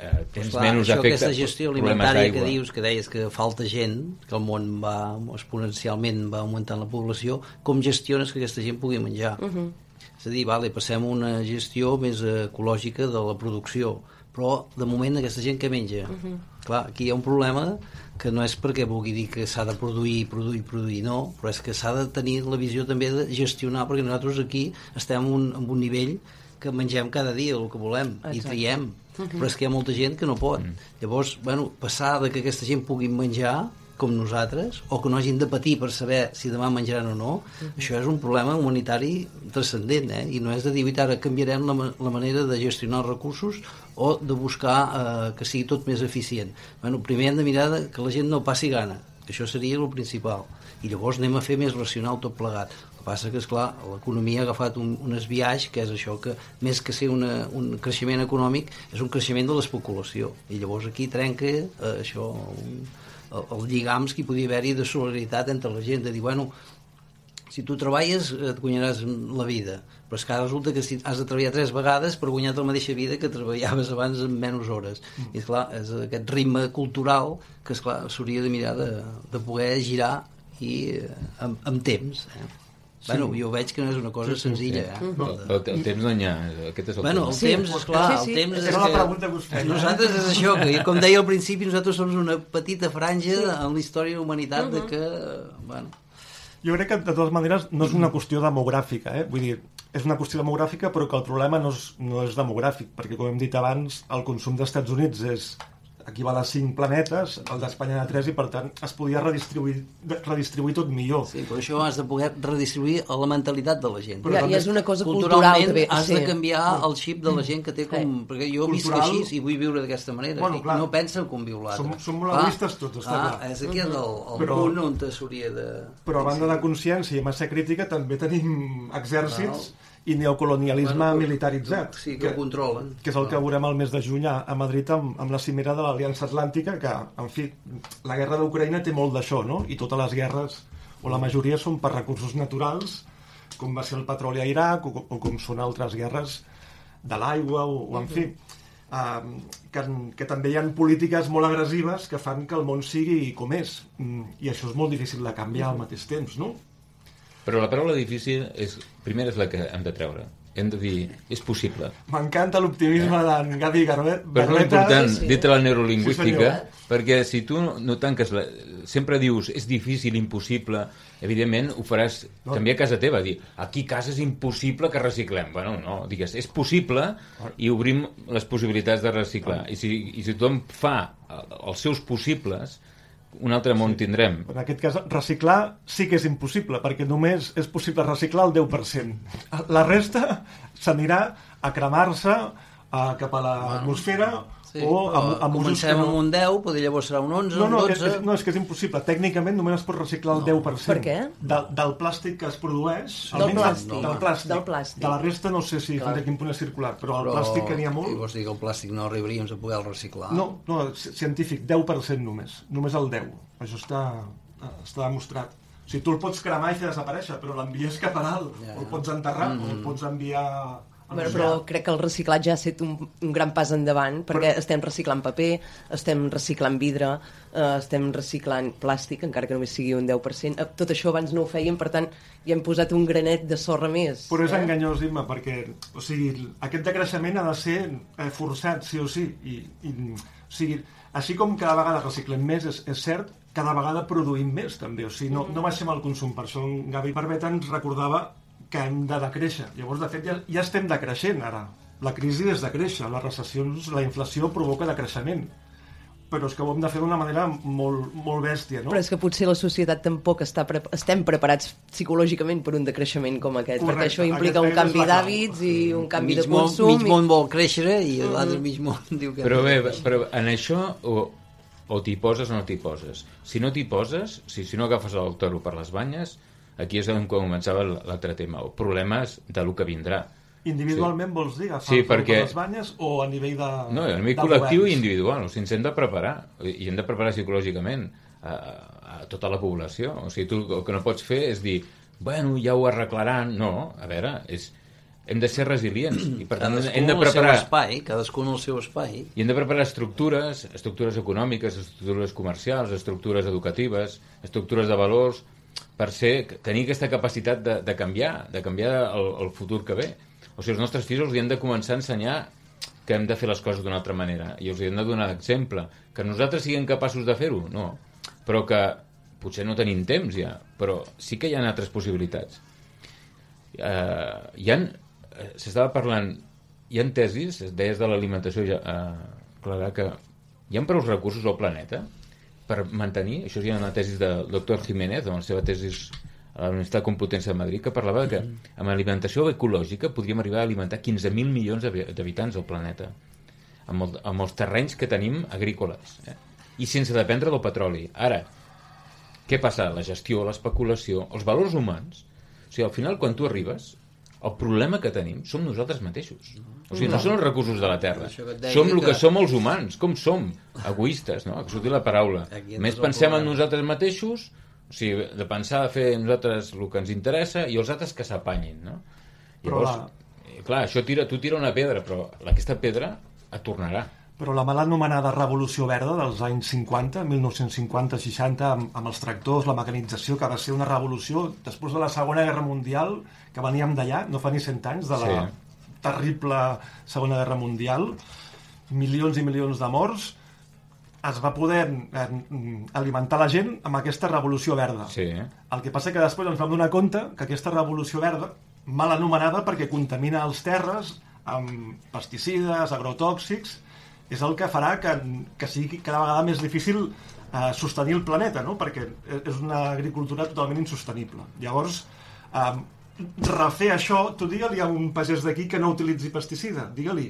eh, tens pues clar, menys això, efecte, aquesta gestió alimentària que dius, que deies que falta gent, que el món va exponencialment va augmentant la població, com gestiones que aquesta gent pugui menjar? Uh -huh. És a dir, vale, passem una gestió més ecològica de la producció, però de moment aquesta gent que menja? Uh -huh. Clar, aquí hi ha un problema que no és perquè vulgui dir que s'ha de produir, produir, produir, no, però és que s'ha de tenir la visió també de gestionar, perquè nosaltres aquí estem en un, en un nivell que mengem cada dia el que volem Exacte. i triem -huh. però és que hi ha molta gent que no pot. Mm. Llavors, bueno, passar de que aquesta gent pugui menjar com nosaltres, o que no hagin de patir per saber si demà menjaran o no, uh -huh. això és un problema humanitari transcendent, eh? i no és de dir, ara canviarem la, la manera de gestionar els recursos o de buscar eh, que sigui tot més eficient. Bueno, primer hem de mirar que la gent no passi gana, que això seria el principal, i llavors anem a fer més racional tot plegat que passa que, és clar l'economia ha agafat un, un esbiaix, que és això que, més que ser una, un creixement econòmic, és un creixement de l'especulació. I llavors aquí trenca eh, això, un, el, el lligams que hi podia haver-hi de solidaritat entre la gent, de dir, bueno, si tu treballes et guanyaràs la vida, però és que ara resulta que si has de treballar tres vegades per guanyar la mateixa vida que treballaves abans en menys hores. Mm. I esclar, és aquest ritme cultural que s'hauria de mirar de, de poder girar i eh, amb, amb temps. Eh? Sí. Bueno, jo veig que no és una cosa sí, sí, senzilla. Sí. Eh? El, el, el temps no n'hi ha, aquest és el bueno, temps. el sí, temps, esclar, sí, sí. el temps és, és que... la pregunta que vostè. Nosaltres és això, que com deia al principi, nosaltres som una petita franja sí. en la història de la humanitat uh -huh. de que, bueno... Jo crec que, de totes maneres, no és una qüestió demogràfica, eh? Vull dir, és una qüestió demogràfica, però que el problema no és, no és demogràfic, perquè, com hem dit abans, el consum dels Estats Units és equival a 5 planetes, el d'Espanya de 3, i per tant es podia redistribuir, redistribuir tot millor. Sí, però això has de poder redistribuir a la mentalitat de la gent. Però Ja, també és una cosa cultural, també. has sí. de canviar el xip de la gent que té com... Perquè jo visc Cultural- així i vull viure d'aquesta manera. Bueno, clar. no pensen com viu l'altre. Som- som molt egoistes tots, està ah, clar. És aquí el, el Però- punt on s'hauria de... Però a banda de consciència i massa crítica també tenim exèrcits i neocolonialisme Bueno, militaritzat. Sí, que, ho controlen. que és el que veurem el mes de juny a, a Madrid amb, amb la cimera de l'Aliança Atlàntica, que, en fi, la guerra d'Ucraïna té molt d'això, no? I totes les guerres, o la majoria, són per recursos naturals, com va ser el petroli a Iraq, o, o com són altres guerres de l'aigua, o, o en fi, uh, que, que també hi ha polítiques molt agressives que fan que el món sigui com és. Mm, I això és molt difícil de canviar al mateix temps, no? Però la paraula difícil, és, primer és la que hem de treure. Hem de dir, és possible. M'encanta l'optimisme d'en Gavi Garbet. Però és molt important, sí. dit la neurolingüística, Sí, perquè si tu no tanques... La... Sempre dius, és difícil, impossible, evidentment ho faràs No. també a casa teva, dir, aquí a casa és impossible que reciclem. Bueno, no, digues, és possible i obrim les possibilitats de reciclar. I si, i si tothom fa eh, els seus possibles, un altre món tindrem. En aquest cas, reciclar sí que és impossible, perquè només és possible reciclar el 10%. La resta s'anirà a cremar-se a, cap a l'atmosfera Sí, o amb, amb comencem que no... amb un 10, potser llavors serà un 11, No, no, un és, 12... és, no, és que és impossible. Tècnicament només es pot reciclar el 10%. Per què? De, del plàstic que es produeix. Del almenys plàstic. Del plàstic. Del plàstic. De la resta no sé si Clar. fins a quin punt és circular, però el Però- plàstic que n'hi ha I molt... vols dir que el plàstic no arribaríem a poder el reciclar? No, no, ci- científic, 10% només. Només el 10. Això està, està demostrat. O sigui, tu el pots cremar i fer desaparèixer, però l'envies cap a dalt. Ja. O el pots enterrar, o el pots enviar... Bueno, però crec que el reciclatge ha estat un, un gran pas endavant perquè estem reciclant paper, estem reciclant vidre, eh, estem reciclant plàstic, encara que només sigui un 10%. Eh, Tot això abans no ho fèiem, per tant, hi hem posat un granet de sorra més. Però és eh? enganyós, Imma, perquè o sigui, aquest decreixement ha de ser eh, forçat, sí o sí. I, i, o sigui, així com cada vegada reciclem més, és, és cert, cada vegada produïm més, també. O sigui, no, no baixem el consum. Per això en Gavi Barbeta ens recordava que hem de decréixer. Llavors, de fet, ja, ja estem decreixent, ara. La crisi és de créixer, les recessions, la inflació provoca decreixement. Però és que ho hem de fer d'una manera molt, molt bèstia, no? Però és que potser la societat tampoc està pre estem preparats psicològicament per un decreixement com aquest, Correcte, perquè això implica un canvi d'hàbits i un canvi mig de consum. Món, mig i- món vol créixer i l'altre mig món diu que... Però bé, però en això o, o t'hi poses o no t'hi poses. Si no t'hi poses, si, si no agafes el toro per les banyes, aquí és on començava l'altre tema, o problemes de lo que vindrà. Individualment vols dir agafar Sí, perquè... les banyes o a nivell de No, a nivell col·lectiu i governs? individual. O sigui, ens hem de preparar, i hem de preparar psicològicament a, a tota la població. O sigui, tu el que no pots fer és dir, bueno, ja ho arreglaran. No, a veure, és, hem de ser resilients i per tant Cadascú hem de el preparar espai, cadascú en el seu espai. i hem de preparar estructures, estructures econòmiques, estructures comercials, estructures educatives, estructures de valors, per ser, tenir aquesta capacitat de, de canviar, de canviar el, el futur que ve. O sigui, els nostres fills els hem de començar a ensenyar que hem de fer les coses d'una altra manera i els hem de donar exemple. Que nosaltres siguem capaços de fer-ho, no. Però que potser no tenim temps ja, però sí que hi ha altres possibilitats. Uh, hi ha, s'estava parlant hi ha tesis, es deies de l'alimentació ja, uh, Clara, que hi ha prou recursos al planeta per mantenir, això ha una tesi del doctor Jiménez, amb la seva tesi a la Universitat Complutense de Madrid, que parlava que amb alimentació ecològica podríem arribar a alimentar 15.000 milions d'habi- d'habitants al planeta amb, el, amb els terrenys que tenim agrícoles eh? i sense dependre del petroli ara, què passa? La gestió, l'especulació, els valors humans o sigui, al final quan tu arribes el problema que tenim som nosaltres mateixos. O sigui, no són els recursos de la Terra. Som el que que- som els humans. Com som? Egoistes, no? que la paraula. Més pensem en nosaltres mateixos o sigui, de pensar de fer nosaltres el que ens interessa i els altres que s'apanyin no? Llavors, eh, clar, això tira, tu tira una pedra però aquesta pedra et tornarà Però la mal anomenada Revolució Verda dels anys 50, 1950-60, amb, amb els tractors, la mecanització, que va ser una revolució després de la Segona Guerra Mundial, que veníem d'allà, no fa ni 100 anys, de la Sí. terrible Segona Guerra Mundial, milions i milions de morts, es va poder eh, alimentar la gent amb aquesta revolució verda. sí? El que passa que després ens vam donar compte que aquesta revolució verda, mal anomenada perquè contamina els terres amb pesticides, agrotòxics, és el que farà que, que sigui cada vegada més difícil eh, sostenir el planeta, no? perquè és una agricultura totalment insostenible. Llavors, eh, refer això, tu digue-li a un pagès d'aquí que no utilitzi pesticida, digue-li.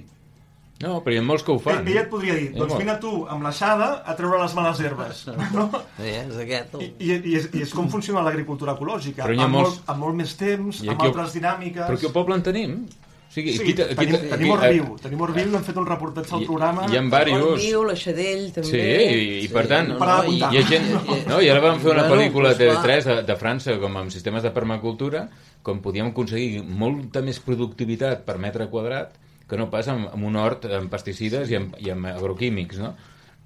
No, però hi ha molts que ho fan. Ell, ell et podria dir, doncs vine tu amb l'aixada a treure les males herbes. No? Sí, és aquest. I, i, i, és, I és com funciona l'agricultura ecològica, Però n'hi ha amb, molts- molt, amb molt més temps, amb altres dinàmiques... Però aquí al poble en tenim. O sigui, Sí, aquí, aquí, tenim, aquí, tenim aquí- Orviu, tenim Orviu, hem fet un reportatge al Hi- programa. hi ha El diversos. Viu, la Xadell, també. Sí, i, i per tant... Per apuntar. Hi ha gent... No, i ara vam fer una pel·lícula pues clar. TV3 de, de França com amb sistemes de permacultura com podíem aconseguir molta més productivitat per metre quadrat que no pas amb, amb un hort amb pesticides i amb, i amb agroquímics, no?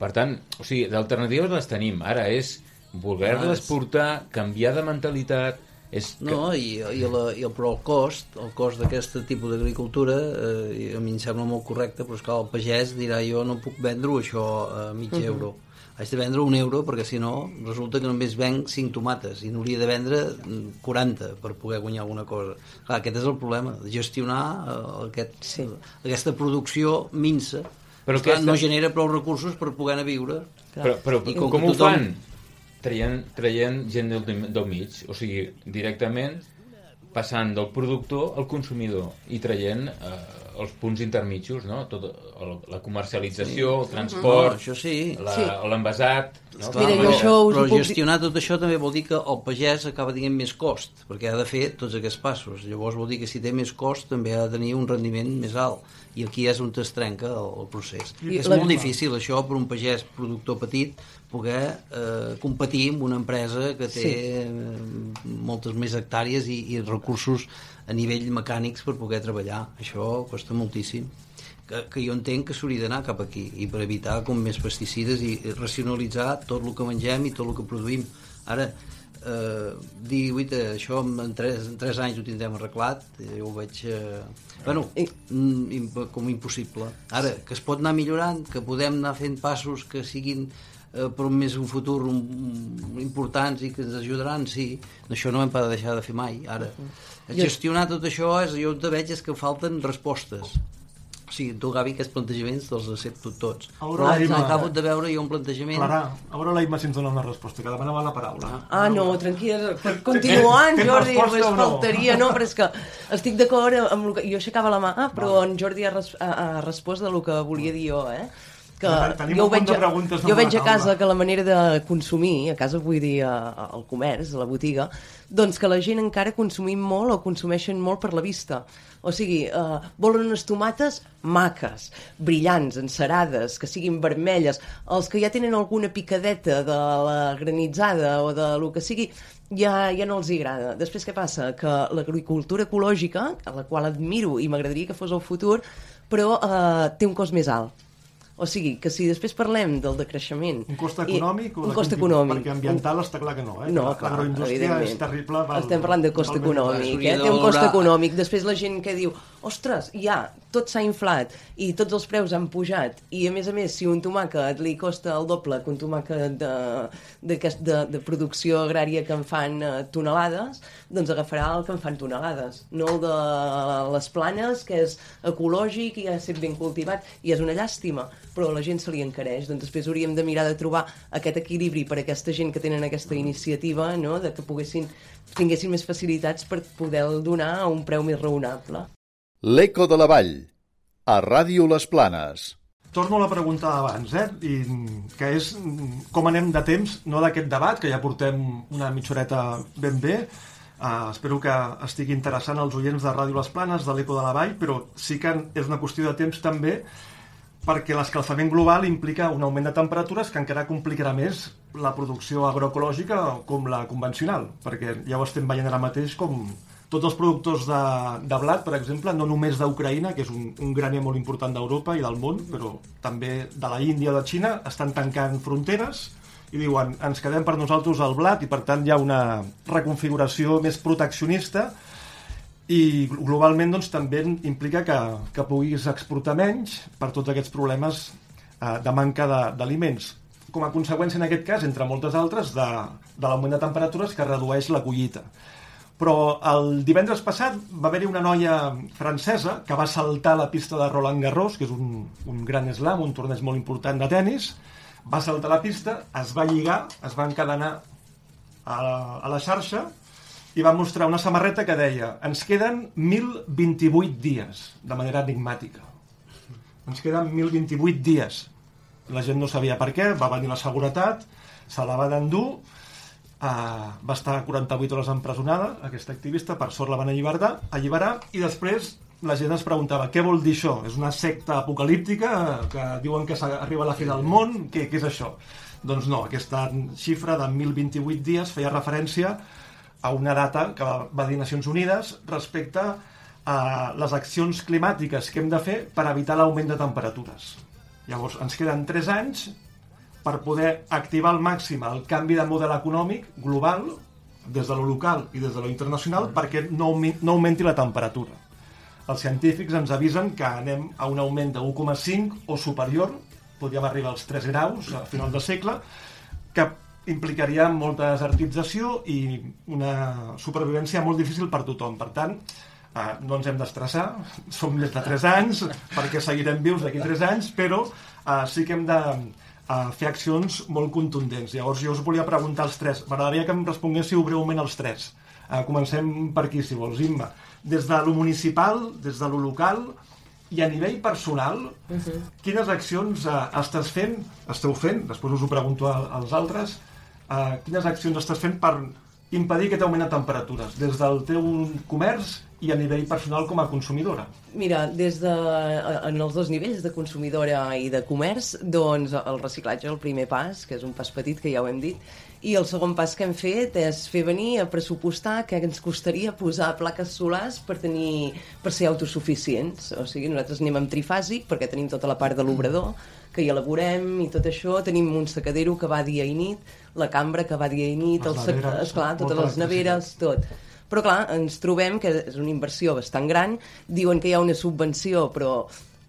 Per tant, o sigui, d'alternatives les tenim. Ara és voler-les portar, canviar de mentalitat... És que... No, i, i, la, i el, però el cost, el cost d'aquest tipus d'agricultura, eh, a mi em sembla molt correcte, però esclar, el pagès dirà jo no puc vendre això a mig uh -huh. euro. Haig de vendre un euro perquè si no resulta que només venc 5 tomates i n'hauria de vendre mm, 40 per poder guanyar alguna cosa. Clar, aquest és el problema, gestionar eh, aquest, Sí. aquesta producció minsa. Però clar, aquesta- no genera prou recursos per poder anar a viure. Però, però I com, com com ho tothom- fan? Traient, traient gent del, del mig, o sigui, directament passant del productor al consumidor i traient eh, els punts intermitjos, no? Tot, el, la comercialització, el transport, No, això sí. la- Sí. l'envasat... No? Mira, jo però, això us però puc gestionar tot això també vol dir que el pagès acaba dient més cost, perquè ha de fer tots aquests passos. Llavors vol dir que si té més cost també ha de tenir un rendiment més alt. I aquí és on es trenca el, el procés. I és molt difícil això per un pagès productor petit poder eh, competir amb una empresa que té Sí. eh, moltes més hectàrees i, i recursos a nivell mecànics per poder treballar. Això costa moltíssim que, que jo entenc que s'hauria d'anar cap aquí i per evitar com més pesticides i racionalitzar tot el que mengem i tot el que produïm ara eh, dir, uita, això en, en, tres, en tres anys ho tindrem arreglat eh, jo ho veig eh, bueno, mm, com impossible ara, que es pot anar millorant que podem anar fent passos que siguin eh, per un més un futur un, un, importants i que ens ajudaran, sí això no hem de deixar de fer mai ara, gestionar tot això és, jo el que veig és que falten respostes o sigui, tu, Gavi, aquests plantejaments te'ls accepto tots. Però ara Imma. acabo de veure jo un plantejament... Clara, a veure la Imma si ens dona una resposta, que demanava la paraula. Ah, no, tranquil, per continuant, Jordi, o no? faltaria, no, però és que estic d'acord amb el que... Jo aixecava la mà, ah, però en Jordi ha, res, ha, ha respost de lo que volia dir jo, eh? Que Tenim jo veig, de preguntes jo veig a casa que la manera de consumir, a casa vull dir al comerç, a la botiga, doncs que la gent encara consumim molt o consumeixen molt per la vista. O sigui, eh, volen unes tomates maques, brillants, encerades, que siguin vermelles. Els que ja tenen alguna picadeta de la granitzada o de lo que sigui, ja, ja no els hi agrada. Després què passa? Que l'agricultura ecològica, a la qual admiro i m'agradaria que fos el futur, però eh, té un cost més alt. O sigui, que si després parlem del decreixement... Un cost i- econòmic o un cost econòmic. Perquè ambiental està clar que no, eh? No, clar, L'agroindústria evidentment. és terrible. Val, Estem parlant de cost econòmic, eh? Té un cost econòmic. Després la gent que diu, ostres, ja, tot s'ha inflat i tots els preus han pujat i a més a més, si un tomàquet li costa el doble que un tomàquet de, de, de, de producció agrària que en fan eh, tonelades, doncs agafarà el que en fan tonelades, no el de les planes, que és ecològic i ha estat ben cultivat, i és una llàstima, però la gent se li encareix. Doncs després hauríem de mirar de trobar aquest equilibri per a aquesta gent que tenen aquesta iniciativa, no?, de que poguessin tinguessin més facilitats per poder donar a un preu més raonable. L'Eco de la Vall, a Ràdio Les Planes. Torno a la pregunta d'abans, eh? I, que és com anem de temps, no d'aquest debat, que ja portem una mitjoreta ben bé, uh, espero que estigui interessant als oients de Ràdio Les Planes, de l'Eco de la Vall, però sí que és una qüestió de temps també perquè l'escalfament global implica un augment de temperatures que encara complicarà més la producció agroecològica com la convencional, perquè ja ho estem veient ara mateix com tots els productors de, de blat, per exemple, no només d'Ucraïna, que és un, un graner molt important d'Europa i del món, però també de la Índia o de Xina, estan tancant fronteres i diuen, ens quedem per nosaltres el blat i per tant hi ha una reconfiguració més proteccionista i globalment doncs, també implica que, que puguis exportar menys per tots aquests problemes eh, de manca d'aliments. Com a conseqüència, en aquest cas, entre moltes altres, de, de l'augment de temperatures que redueix la collita. Però el divendres passat va haver-hi una noia francesa que va saltar la pista de Roland Garros, que és un, un gran slam, un torneig molt important de tennis, va saltar la pista, es va lligar, es va encadenar a la, a la xarxa i va mostrar una samarreta que deia ens queden 1.028 dies, de manera enigmàtica. Ens queden 1.028 dies. La gent no sabia per què, va venir la seguretat, se la van endur, Uh, va estar 48 hores empresonada, aquesta activista, per sort la van alliberar, alliberar i després la gent es preguntava què vol dir això? És una secta apocalíptica que diuen que arriba a la fi del món? Què, què és això? Doncs no, aquesta xifra de 1.028 dies feia referència a una data que va dir Nacions Unides respecte a les accions climàtiques que hem de fer per evitar l'augment de temperatures. Llavors, ens queden 3 anys per poder activar al màxim el canvi de model econòmic global des de lo local i des de lo internacional perquè no, no augmenti la temperatura. Els científics ens avisen que anem a un augment de 1,5 o superior, podríem arribar als 3 graus a final de segle, que implicaria molta desertització i una supervivència molt difícil per tothom. Per tant, eh, no ens hem d'estressar, som més de 3 anys, perquè seguirem vius d'aquí 3 anys, però eh, sí que hem de a fer accions molt contundents. Llavors jo us volia preguntar als tres, m'agradaria que em responguéssiu breument els tres. Uh, comencem per aquí, si vols, Imma. Des de lo municipal, des de lo local i a nivell personal, uh -huh. quines accions uh, estàs fent, esteu fent, després us ho pregunto als altres, uh, quines accions estàs fent per impedir aquest augment de temperatures, des del teu comerç i a nivell personal com a consumidora? Mira, des de, en els dos nivells, de consumidora i de comerç, doncs el reciclatge és el primer pas, que és un pas petit, que ja ho hem dit, i el segon pas que hem fet és fer venir a pressupostar que ens costaria posar plaques solars per, tenir, per ser autosuficients. O sigui, nosaltres anem amb trifàsic perquè tenim tota la part de l'obrador, que hi elaborem i tot això. Tenim un secadero que va dia i nit, la cambra que va dia i nit, les el sec... esclar, totes les neveres, tot. Però clar, ens trobem que és una inversió bastant gran, diuen que hi ha una subvenció, però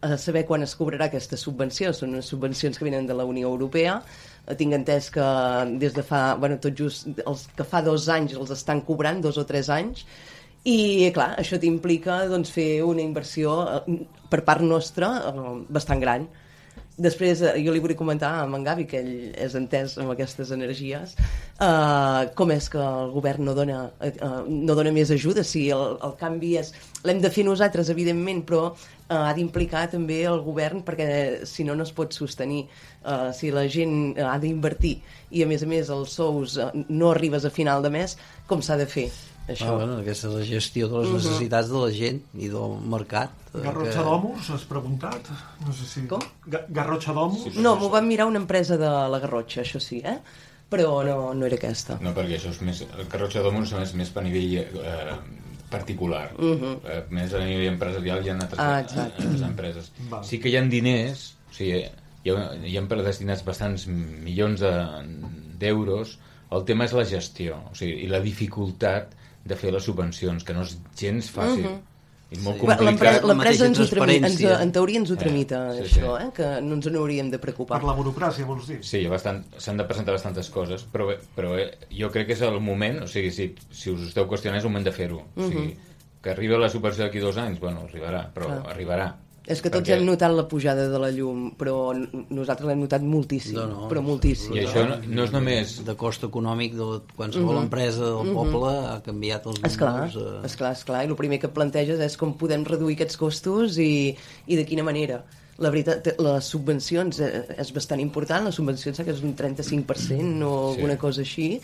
a saber quan es cobrarà aquesta subvenció, són unes subvencions que venen de la Unió Europea, tinc entès que des de fa, bueno, tot just, els que fa dos anys els estan cobrant, dos o tres anys, i clar, això t'implica doncs, fer una inversió eh, per part nostra eh, bastant gran. Després, eh, jo li vull comentar a en Gavi, que ell és entès amb aquestes energies, uh, com és que el govern no dona, uh, no dona més ajuda, si el, el canvi és... L'hem de fer nosaltres, evidentment, però uh, ha d'implicar també el govern, perquè si no, no es pot sostenir. Uh, si la gent ha d'invertir i, a més a més, els sous uh, no arribes a final de mes, com s'ha de fer? Això. Ah, bueno, aquesta és la gestió de les -huh. necessitats de la gent i del mercat. Eh, Garrotxa que... d'Homus, has preguntat? No sé si... Com? Ga Garrotxa d'Homus? Sí, no, m'ho van mirar una empresa de la Garrotxa, això sí, eh? Però no, no era aquesta. No, perquè això és més... El Garrotxa d'Homus és més per nivell eh, particular. Uh -huh. eh, més a nivell empresarial hi ha altres, ah, altres empreses. Va. Sí que hi ha diners, o sigui, hi ha, hi ha destinats bastants milions d'euros, de, el tema és la gestió, o sigui, i la dificultat de fer les subvencions, que no és gens fàcil. Uh mhm. -huh. I molt complicat. L'empresa ens ho tramita, ens, en teoria ens ho tramita, eh, sí, això, sí. Eh? que no ens n'hauríem de preocupar. Per la burocràcia, vols dir? Sí, s'han de presentar bastantes coses, però, però eh, jo crec que és el moment, o sigui, si, si us esteu qüestionant és el moment de fer-ho. Uh -huh. o sigui, mhm. que arribi la subvenció d'aquí dos anys, bueno, arribarà, però Clar. arribarà. És que tots perquè... hem notat la pujada de la llum, però nosaltres l'hem notat moltíssim, no, no, però moltíssim. I això no, no és només... De cost econòmic de qualsevol uh -huh. empresa del -huh. poble ha canviat els esclar, números. Eh... Esclar, esclar, i el primer que planteges és com podem reduir aquests costos i, i de quina manera. La veritat, les subvencions eh, és bastant important, les subvencions que és un 35% o alguna sí. cosa així,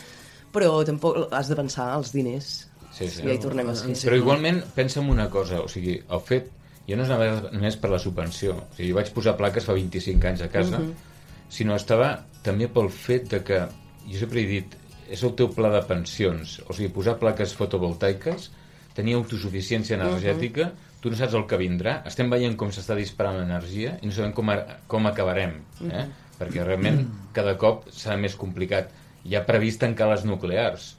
però tampoc has d'avançar els diners. Sí, sí. I ja hi tornem a ser. Però igualment, pensa en una cosa, o sigui, el fet jo no anava només per la subvenció. O sigui, jo vaig posar plaques fa 25 anys a casa, uh mhm. -huh. sinó estava també pel fet de que, jo sempre he dit, és el teu pla de pensions. O sigui, posar plaques fotovoltaiques, tenir autosuficiència energètica, uh -huh. tu no saps el que vindrà, estem veient com s'està disparant l'energia i no sabem com, com acabarem, eh? Uh mhm. -huh. perquè realment cada cop serà més complicat. Hi ha previst tancar les nuclears.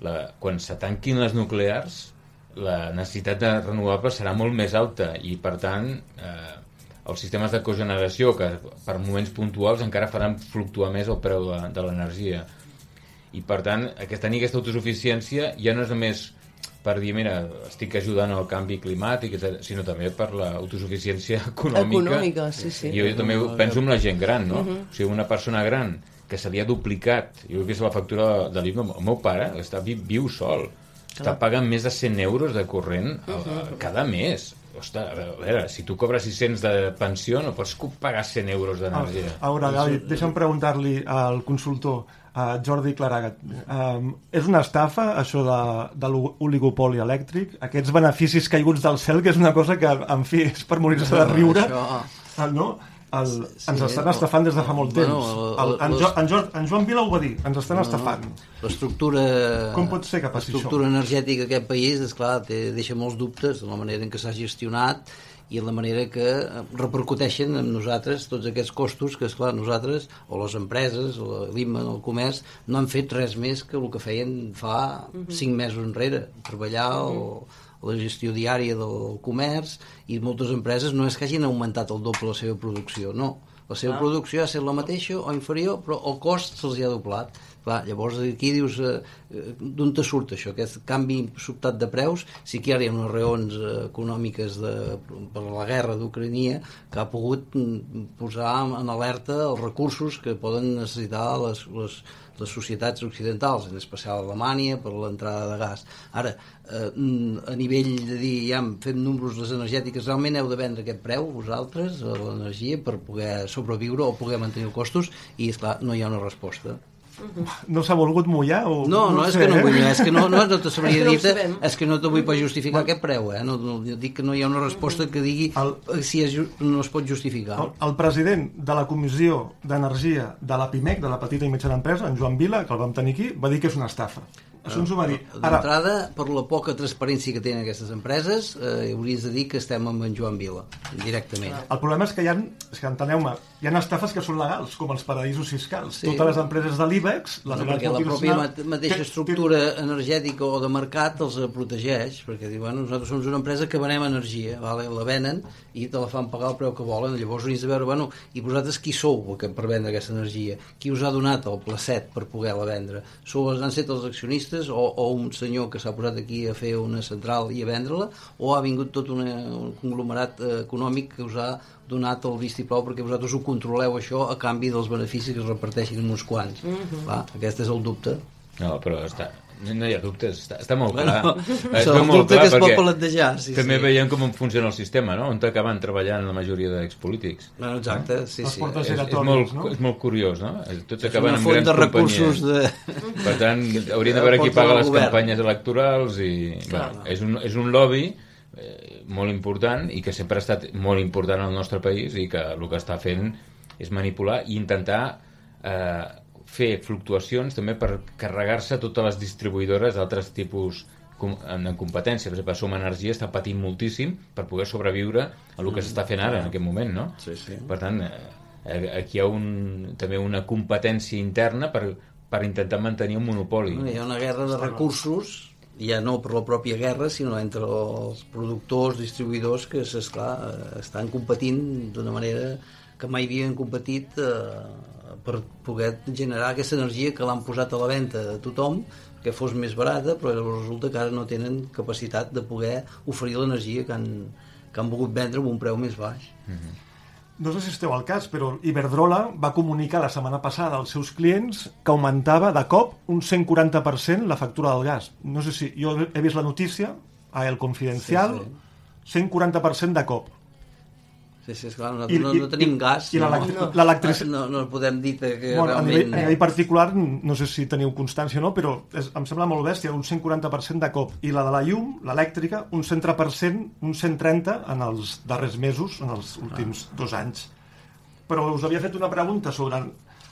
La, quan se tanquin les nuclears, la necessitat de renovables serà molt més alta i per tant eh, els sistemes de cogeneració que per moments puntuals encara faran fluctuar més el preu de, de l'energia i per tant aquest, tenir aquesta autosuficiència ja no és només per dir, mira, estic ajudant al canvi climàtic, sinó també per l'autosuficiència econòmica. Econòmica, sí, sí. Jo, jo també penso en la gent gran, no? Uh -huh. O sigui, una persona gran que se li ha duplicat, jo he vist la factura de l'IVA, el meu pare està vi, viu sol, està pagant més de 100 euros de corrent uh -huh. cada mes. Ostres, a veure, si tu cobres 600 de pensió no pots pagar 100 euros d'energia. A veure, Gavi, deixa'm preguntar-li al consultor, a Jordi Claragat, um, és una estafa això de, de l'oligopoli elèctric? Aquests beneficis caiguts del cel, que és una cosa que, en fi, és per morir-se de riure, Això- Ah, no? El, Sí, ens estan el- estafant des de fa molt bueno, temps. el- El, en, jo, en, jo, en Joan Vila ho va dir, ens estan estafant. L'estructura... Com pot ser que passi L'estructura energètica d'aquest país, és clar, té, deixa molts dubtes de la manera en què s'ha gestionat i en la manera que eh, repercuteixen en nosaltres tots aquests costos que, és clar nosaltres, o les empreses, o l'IMA, o el comerç, no han fet res més que el que feien fa cinc mesos enrere, treballar o la gestió diària del comerç i moltes empreses no és que hagin augmentat el doble la seva producció, no. La seva ah. producció ha estat la mateixa o inferior, però el cost se'ls ha doblat. Clar, llavors aquí dius eh, eh, d'on te surt això, aquest canvi sobtat de preus sí que hi ha unes raons eh, econòmiques de, per la guerra d'Ucrania que ha pogut mm, posar en alerta els recursos que poden necessitar les, les, les societats occidentals, en especial Alemanya, per l'entrada de gas. Ara, eh, mm, a nivell de dir, ja fem números les energètiques, realment heu de vendre aquest preu, vosaltres, l'energia, per poder sobreviure o poder mantenir els costos, i, és clar no hi ha una resposta. No s'ha volgut mullar? O, No, no, ho és sé, que no eh? vull, és que no, no, no te sabria no dir sabem. és que no te vull per justificar aquest preu, eh? No, no, dic que no hi ha una resposta que digui El- si és, ju- no es pot justificar. El, el president de la Comissió d'Energia de la PIMEC, de la Petita i Mitjana Empresa, en Joan Vila, que el vam tenir aquí, va dir que és una estafa. Això ens ho va dir. Ara, D'entrada, per la poca transparència que tenen aquestes empreses, eh, hauries de dir que estem amb en Joan Vila, directament. el problema és que hi ha, és que enteneu-me, hi ha estafes que són legals, com els paradisos fiscals. Sí. Totes les empreses de l'IBEX, les No, grans perquè la pròpia mateixa té- estructura energètica o de mercat els eh, protegeix, perquè diu, bueno, nosaltres som una empresa que venem energia, vale? la venen i te la fan pagar el preu que volen, llavors hauries de veure, bueno, i vosaltres qui sou que- per vendre aquesta energia? Qui us ha donat el placet per poder-la vendre? Sou, han set els accionistes o, o un senyor que s'ha posat aquí a fer una central i a vendre-la, o ha vingut tot una, un conglomerat eh, econòmic que us ha donat el vistiplau perquè vosaltres ho controleu això a canvi dels beneficis que es reparteixin en uns quants. Mm -hmm. Clar, aquest és el dubte. No, però està, no hi ha dubtes, està, està molt Bueno, clar. això Es és veu el molt clar que es pot plantejar, sí, també sí. veiem com funciona el sistema, no? On acaben treballant la majoria d'expolítics. Bueno, exacte, sí, Els sí. portes És, és, molt, no? és molt curiós, no? Tots És acaben una amb font grans de recursos companyies. de... Per tant, hauríem de veure qui paga les govern. campanyes electorals i... Clar. Bueno, és, un, és un lobby eh, molt important i que sempre ha estat molt important al nostre país i que el que està fent és manipular i intentar eh, fer fluctuacions també per carregar-se totes les distribuïdores d'altres tipus com, en, competència. Per exemple, Som Energia està patint moltíssim per poder sobreviure a el que s'està fent ara en aquest moment, no? Sí, sí. Per tant, eh, aquí hi ha un, també una competència interna per, per intentar mantenir un monopoli. Hi ha una guerra de recursos, ja no per la pròpia guerra, sinó entre els productors, distribuïdors, que, esclar, eh, estan competint d'una manera que mai havien competit eh, per poder generar aquesta energia que l'han posat a la venda a tothom, que fos més barata, però resulta que ara no tenen capacitat de poder oferir l'energia que han, que han volgut vendre amb un preu més baix. No sé si esteu al cas, però Iberdrola va comunicar la setmana passada als seus clients que augmentava de cop un 140% la factura del gas. No sé si... Jo he vist la notícia a El Confidencial, Sí, 140% de cop. Sí, sí, esclar, nosaltres I- no, no tenim i- gas. i no, l'electri- no, no, no podem dir que Bueno, a, realment... nivell, a nivell particular, no sé si teniu constància o no, però és, em sembla molt bèstia, un 140% de cop. I la de la llum, l'elèctrica, un 100%, un 130% en els darrers mesos, en els últims Ah. dos anys. Però us havia fet una pregunta sobre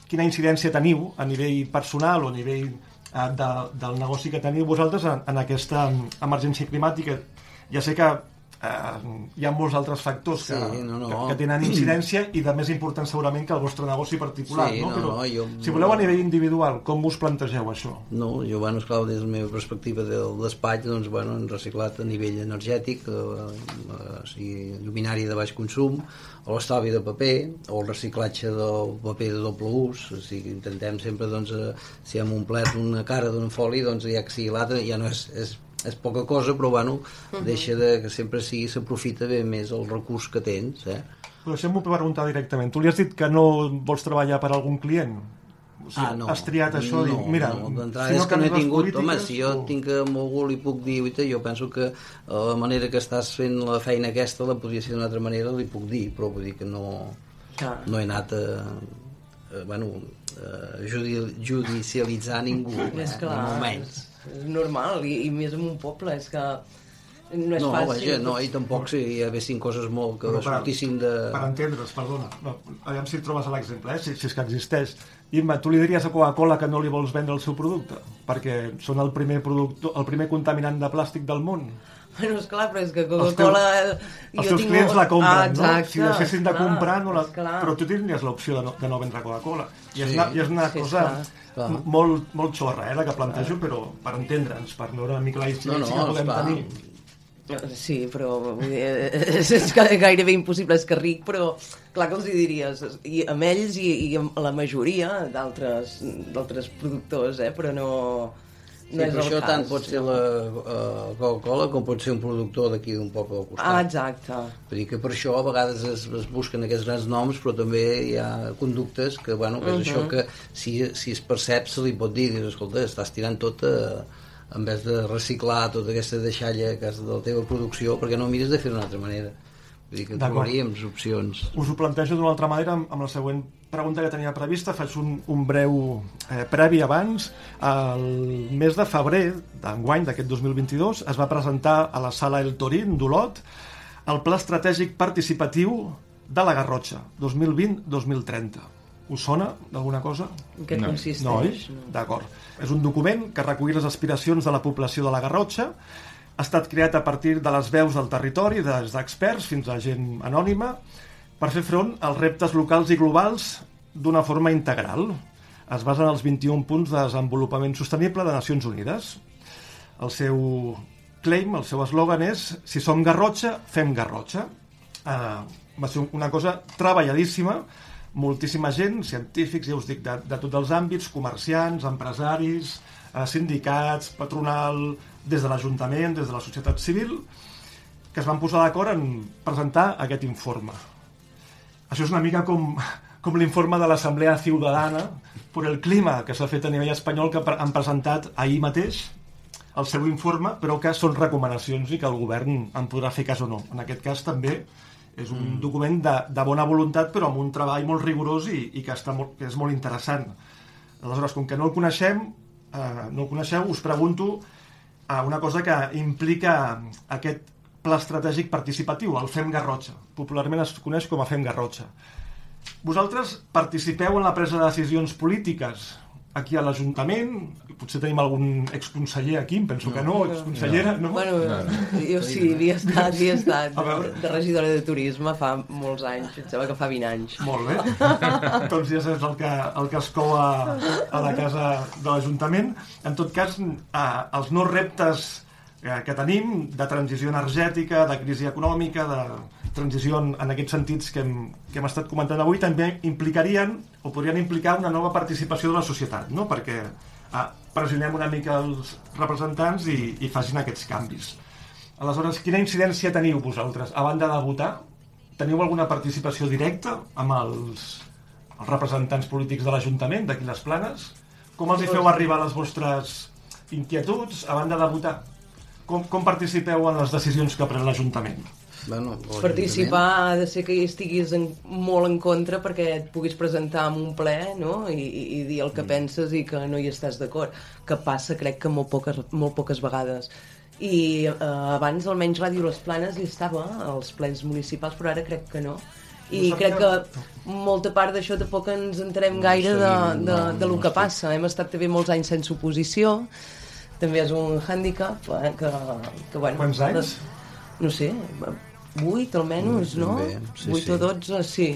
quina incidència teniu a nivell personal o a nivell eh, de, del negoci que teniu vosaltres en, en aquesta emergència climàtica. Ja sé que eh, hi ha molts altres factors que, Sí, no, no. que, que tenen incidència i de més important segurament que el vostre negoci particular. Sí, no? no, Però, no, jo- Si voleu a nivell individual, com us plantegeu això? No, jo, bueno, esclar, des de la meva perspectiva del despatx, doncs, bueno, hem reciclat a nivell energètic, eh, eh, o sigui, lluminari de baix consum, o l'estalvi de paper, o el reciclatge del paper de doble ús, o sigui, intentem sempre, doncs, eh, si hem omplert una cara d'una foli, doncs ja que sigui l'altra, ja no és, és és poca cosa, però bueno, deixa de que sempre sigui, s'aprofita bé més el recurs que tens, eh? Però deixem-m'ho preguntar directament. Tu li has dit que no vols treballar per algun client? O sigui, ah, no. Has triat això? No, dic, mira, no, d'entrada si és que no he tingut... polítiques, Home, si jo o- tinc amb algú li puc dir, uita, jo penso que eh, la manera que estàs fent la feina aquesta la podria ser d'una altra manera, li puc dir, però vull dir que no, Clar. no he anat a, a bueno, a judi judicialitzar ningú, eh, És ni clar, molt menys. És, normal, i, i més en un poble, és que no és No, fàcil. vaja, no, i tampoc si hi haguessin coses molt que Però per- sortissin de... Per entendre's, perdona. No, aviam si trobes l'exemple, eh? si, si és que existeix. Imma, tu li diries a Coca-Cola que no li vols vendre el seu producte? Perquè són el primer, productor, el primer contaminant de plàstic del món. Bueno, esclar, però és que Els Coca-Cola... teus, jo els teus tinc clients la compren, ah, exacte, no? Si deixessin de esclar, comprar, no la... esclar. però tu tindries l'opció de, no, de no vendre Coca-Cola. I és Sí. una, i és una Sí, cosa clar. m- molt, molt xorra, eh, la que plantejo, però per entendre'ns, per veure una mica la No, no, incidència que podem esclar. tenir. Sí, però vull dir, és, és que gairebé impossible, és que ric, però clar que els hi diries, i amb ells i, i amb la majoria d'altres d'altres productors, eh? però no, Sí, no és això cas. tant pot ser la uh, Coca-Cola com pot ser un productor d'aquí d'un poble al costat. Ah, exacte. Vull dir que per això a vegades es, es busquen aquests grans noms, però també hi ha conductes que, bueno, que és això que si, si es percep se li pot dir, dius, escolta, estàs tirant tot a, en vez de reciclar tota aquesta deixalla que has de la teva producció, perquè no mires de fer d'una altra manera. Vull dir que trobaríem opcions. Us ho plantejo d'una altra manera amb, amb la següent pregunta que tenia prevista. Faig un, un breu eh, previ abans. El mes de febrer d'enguany, d'aquest 2022, es va presentar a la sala El Torín d'Olot el Pla Estratègic Participatiu de la Garrotxa, 2020-2030. Us sona d'alguna cosa? En què No. consisteix? No? D'acord. És un document que recull les aspiracions de la població de la Garrotxa. Ha estat creat a partir de les veus del territori, des d'experts fins a gent anònima, per fer front als reptes locals i globals d'una forma integral. Es basa en els 21 punts de desenvolupament sostenible de Nacions Unides. El seu claim, el seu eslògan és si som Garrotxa, fem Garrotxa. Uh, va ser una cosa treballadíssima, moltíssima gent, científics, ja us dic, de, de tots els àmbits, comerciants, empresaris, eh, sindicats, patronal, des de l'Ajuntament, des de la societat civil, que es van posar d'acord en presentar aquest informe. Això és una mica com, com l'informe de l'Assemblea Ciudadana per el clima que s'ha fet a nivell espanyol que han presentat ahir mateix el seu informe, però que són recomanacions i que el govern en podrà fer cas o no. En aquest cas també és un mm. document de, de bona voluntat però amb un treball molt rigorós i, i que, està molt, que és molt interessant. Aleshores, com que no el coneixem, eh, no el coneixeu, us pregunto a una cosa que implica aquest pla estratègic participatiu, el FEM Garrotxa. Popularment es coneix com a FEM Garrotxa. Vosaltres participeu en la presa de decisions polítiques aquí a l'Ajuntament? Potser tenim algun exconseller aquí, em penso que no, exconsellera, no? Bueno, No, jo sí, havia estat, havia estat A veure. de regidora de turisme fa molts anys, em sembla que fa 20 anys. Molt bé. doncs ja saps el que, el que es cou a, a la casa de l'Ajuntament. En tot cas, eh, els nous reptes eh, que tenim de transició energètica, de crisi econòmica, de transició en, en aquests sentits que hem, que hem estat comentant avui, també implicarien o podrien implicar una nova participació de la societat, no? perquè eh, pressionem una mica els representants i, i facin aquests canvis. Aleshores, quina incidència teniu vosaltres? A banda de votar, teniu alguna participació directa amb els, els representants polítics de l'Ajuntament, d'aquí les planes? Com els hi feu arribar les vostres inquietuds a banda de votar? Com, com participeu en les decisions que pren l'Ajuntament? Bueno. Participar ha de ser que hi estiguis en, molt en contra perquè et puguis presentar en un ple no? I, i, i dir el que mm. penses i que no hi estàs d'acord. Que passa, crec que molt poques, molt poques vegades. I eh, abans, almenys, Ràdio Les Planes hi estava, als plens municipals, però ara crec que no. I No crec que molta part d'això tampoc ens entenem gaire de, de, no, de lo no que passa. Hem estat també molts anys sense oposició, també és un hàndicap eh, que, que bueno, Quants anys? les- no sé, 8 almenys, no? també, sí, 8 sí. o 12, sí.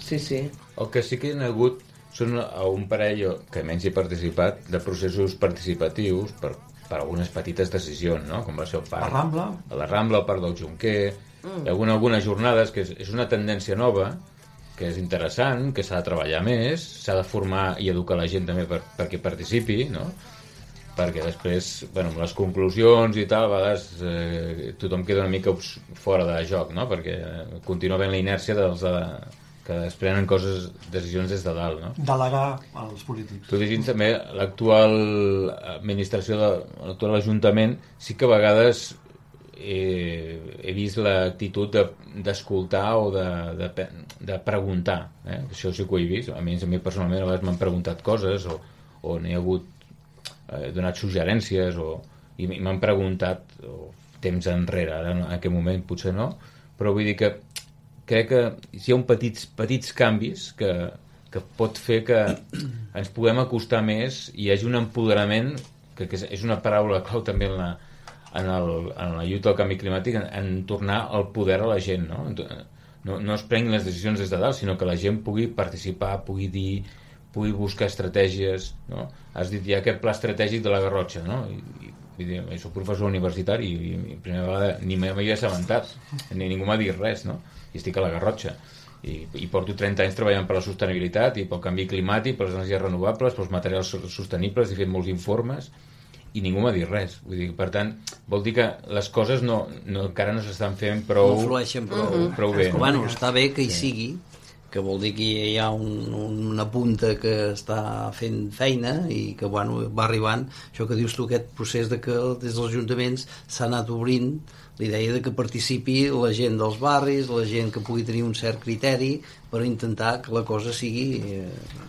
Sí, sí. El que sí que hi ha hagut són a un parell que menys hi he participat de processos participatius per, per algunes petites decisions, no? com va ser el parc. La Rambla? A la Rambla, el parc del Junquer, mm. hi ha alguna, algunes jornades que és, és una tendència nova, que és interessant, que s'ha de treballar més, s'ha de formar i educar la gent també per, perquè participi, no? Perquè després, bueno, les conclusions i tal, a vegades eh, tothom queda una mica fora de joc, no? perquè continua havent la inèrcia dels de, que es prenen coses, decisions des de dalt. No? Delegar als polítics. Tot i també, l'actual administració, de, l'actual Ajuntament, sí que a vegades he, he vist l'actitud d'escoltar de, o de, de, de preguntar. Eh? Això sí que ho he vist. A mi, a mi personalment a vegades m'han preguntat coses o, o n'he hagut eh, donat suggerències o, i m'han preguntat o, temps enrere, ara en aquest moment potser no, però vull dir que crec que hi ha un petits, petits canvis que, que pot fer que ens puguem acostar més i hi hagi un empoderament que, que és una paraula clau també en la, en, el, en la lluita al canvi climàtic en, en tornar el poder a la gent no? No, no es prenguin les decisions des de dalt sinó que la gent pugui participar pugui dir, pugui buscar estratègies no? has dit ja aquest pla estratègic de la Garrotxa no? I, i, dir, jo soc professor universitari i, i primera vegada ni m'havia assabentat ni ningú m'ha dit res no? i estic a la Garrotxa i, i porto 30 anys treballant per la sostenibilitat i pel canvi climàtic, per les energies renovables pels materials sostenibles, he fet molts informes i ningú m'ha dit res. Vull dir, per tant, vol dir que les coses no, no, encara no s'estan fent prou... No flueixen prou, uh -huh. prou bé. no? Bueno, està bé que hi sí. sigui, que vol dir que hi ha un, una punta que està fent feina i que bueno, va arribant. Això que dius tu, aquest procés de que des dels ajuntaments s'ha anat obrint la idea de que participi la gent dels barris, la gent que pugui tenir un cert criteri per intentar que la cosa sigui eh,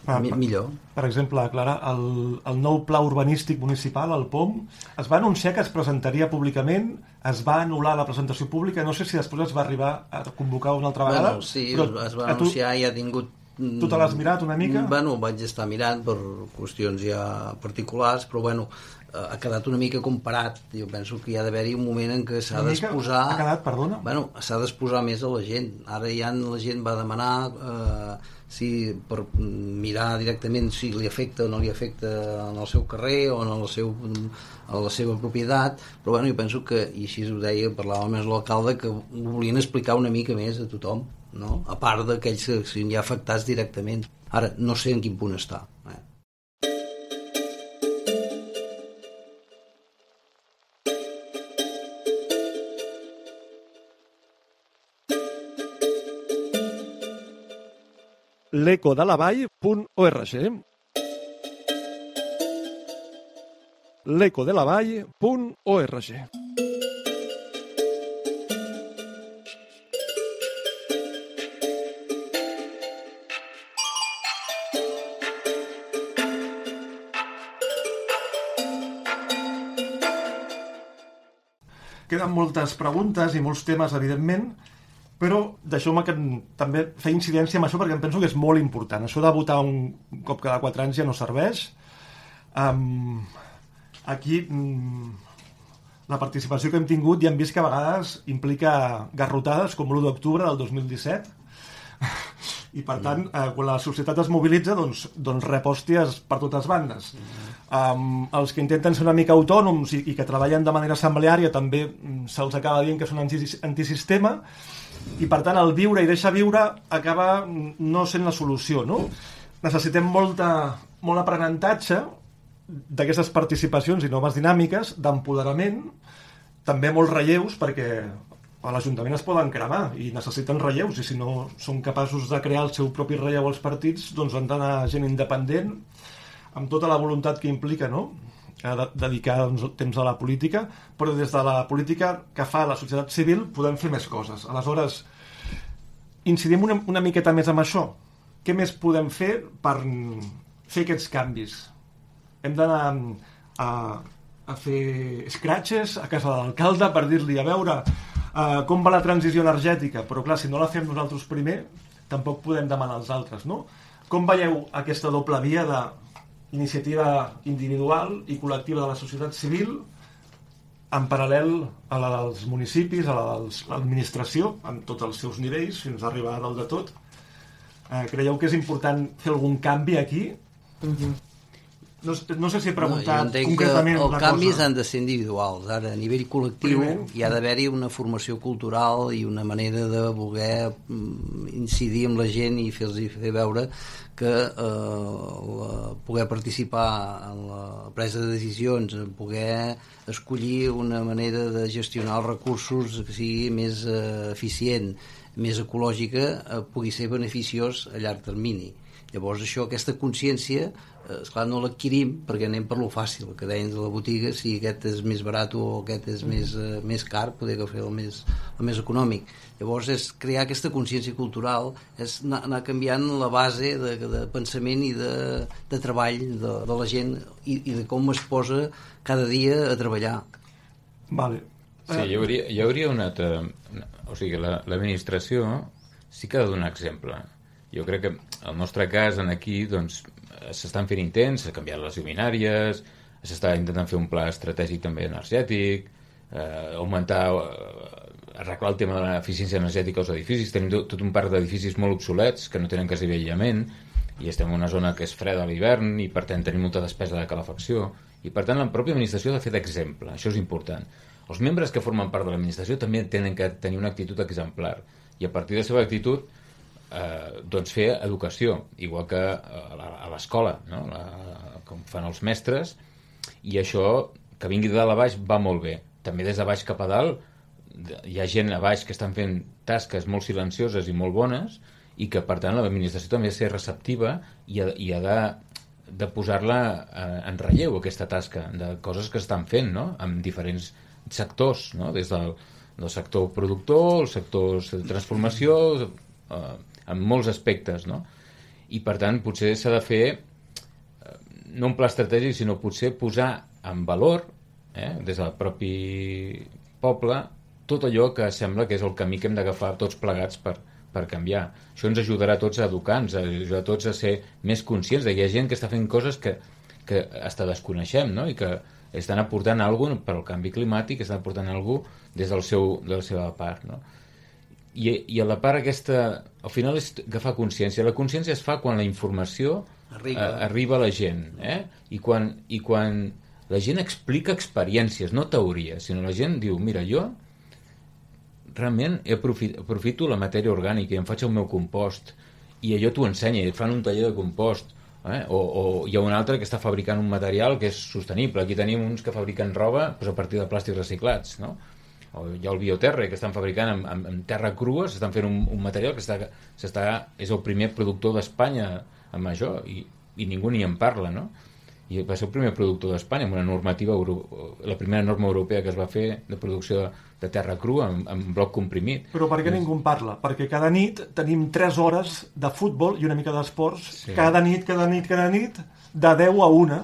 ah, per, millor. Per exemple, Clara, el, el nou pla urbanístic municipal, el POM, es va anunciar que es presentaria públicament, es va anul·lar la presentació pública, no sé si després es va arribar a convocar una altra vegada. Bueno, sí, però es va anunciar i ha tingut Tu te l'has mirat una mica? Bueno, vaig estar mirant per qüestions ja particulars, però bueno, ha quedat una mica comparat. Jo penso que hi ha d'haver-hi un moment en què s'ha d'exposar... Ha quedat, perdona? Bueno, s'ha d'exposar més a la gent. Ara ja la gent va demanar eh, si per mirar directament si li afecta o no li afecta en el seu carrer o en el seu, a la seva propietat, però bueno, jo penso que, i així ho deia, parlava més l'alcalde, que ho volien explicar una mica més a tothom, no? a part d'aquells que són ja afectats directament. Ara, no sé en quin punt està. Eh? l'ecodelavall.org l'ecodelavall.org Queden moltes preguntes i molts temes, evidentment, però deixeu-me que també fer incidència amb això perquè em penso que és molt important. Això de votar un cop cada quatre anys ja no serveix. Um, aquí um, la participació que hem tingut ja hem vist que a vegades implica garrotades com l'1 d'octubre del 2017 i per tant, eh, quan la societat es mobilitza doncs, doncs repòsties per totes bandes. Um, els que intenten ser una mica autònoms i, i que treballen de manera assembleària també mm, se'ls acaba dient que són antisistema i per tant el viure i deixar viure acaba no sent la solució no? necessitem molta, molt aprenentatge d'aquestes participacions i noves dinàmiques d'empoderament també molts relleus perquè a l'Ajuntament es poden cremar i necessiten relleus i si no són capaços de crear el seu propi relleu als partits doncs han d'anar gent independent amb tota la voluntat que implica no? De dedicar doncs, temps a la política, però des de la política que fa la societat civil podem fer més coses. Aleshores, incidim una, una miqueta més amb això. Què més podem fer per fer aquests canvis? Hem d'anar a, a fer scratches a casa de l'alcalde per dir-li a veure uh, com va la transició energètica, però clar, si no la fem nosaltres primer, tampoc podem demanar als altres, no? Com veieu aquesta doble via de iniciativa individual i col·lectiva de la societat civil en paral·lel a la dels municipis, a la de l'administració, en tots els seus nivells, fins a arribar a dalt de tot. Eh, creieu que és important fer algun canvi aquí? Mm -hmm. No, no sé si he preguntat no, concretament que els canvis cosa. han de ser individuals. Ara, a nivell col·lectiu, Primer. hi ha d'haver-hi una formació cultural i una manera de voler mm, incidir amb la gent i fer-los fer veure que eh, la poder participar en la presa de decisions, en poder escollir una manera de gestionar els recursos que sigui més eh, eficient, més ecològica, eh, pugui ser beneficiós a llarg termini. Llavors això, aquesta consciència, esclar, no l'adquirim perquè anem per lo fàcil, que deien de la botiga, si aquest és més barat o aquest és més, eh, més car, poder fer el més, el més econòmic. Llavors és crear aquesta consciència cultural, és anar, anar canviant la base de, de pensament i de, de treball de, de la gent i, i de com es posa cada dia a treballar. Vale. Sí, hi hauria, hi hauria una altra... O sigui, l'administració la, sí que ha de donar exemple. Jo crec que el nostre cas en aquí doncs s'estan fent intents, s'ha canviat les luminàries, s'està intentant fer un pla estratègic també energètic, eh, augmentar, eh, arreglar el tema de l'eficiència energètica als edificis. Tenim tot un parc d'edificis molt obsolets que no tenen quasi aïllament i estem en una zona que és freda a l'hivern i per tant tenim molta despesa de calefacció i per tant la pròpia administració ha de fer d'exemple, això és important. Els membres que formen part de l'administració també tenen que tenir una actitud exemplar i a partir de la seva actitud eh, doncs fer educació, igual que a l'escola, no? La, com fan els mestres, i això, que vingui de dalt a baix, va molt bé. També des de baix cap a dalt, hi ha gent a baix que estan fent tasques molt silencioses i molt bones, i que, per tant, l'administració també ha de ser receptiva i ha, i ha de, de posar-la eh, en relleu, aquesta tasca, de coses que estan fent, no?, amb diferents sectors, no?, des del, del sector productor, el sector de transformació, eh, en molts aspectes, no? I, per tant, potser s'ha de fer eh, no un pla estratègic, sinó potser posar en valor, eh, des del propi poble, tot allò que sembla que és el camí que hem d'agafar tots plegats per, per canviar. Això ens ajudarà a tots a educar, ens ajudarà a tots a ser més conscients de que hi ha gent que està fent coses que, que hasta desconeixem, no? I que estan aportant alguna cosa per al canvi climàtic, estan aportant alguna cosa des del seu, de la seva part, no? I, i a la part aquesta al final és agafar consciència la consciència es fa quan la informació arriba, eh, arriba a la gent eh? I, quan, i quan la gent explica experiències, no teories sinó la gent diu, mira, jo realment aprofito, aprofito la matèria orgànica i em faig el meu compost i allò t'ho ensenya, et fan un taller de compost eh? o, o hi ha un altre que està fabricant un material que és sostenible aquí tenim uns que fabriquen roba doncs, a partir de plàstics reciclats no? O hi ha el bioterra que estan fabricant amb, amb, amb terra crua s'estan fent un, un material que està, està, és el primer productor d'Espanya amb això i, i ningú ni en parla no? i va ser el primer productor d'Espanya amb una normativa euro, la primera norma europea que es va fer de producció de, de terra crua amb, amb bloc comprimit però per què ningú en parla? perquè cada nit tenim 3 hores de futbol i una mica d'esports sí. cada nit, cada nit, cada nit de 10 a 1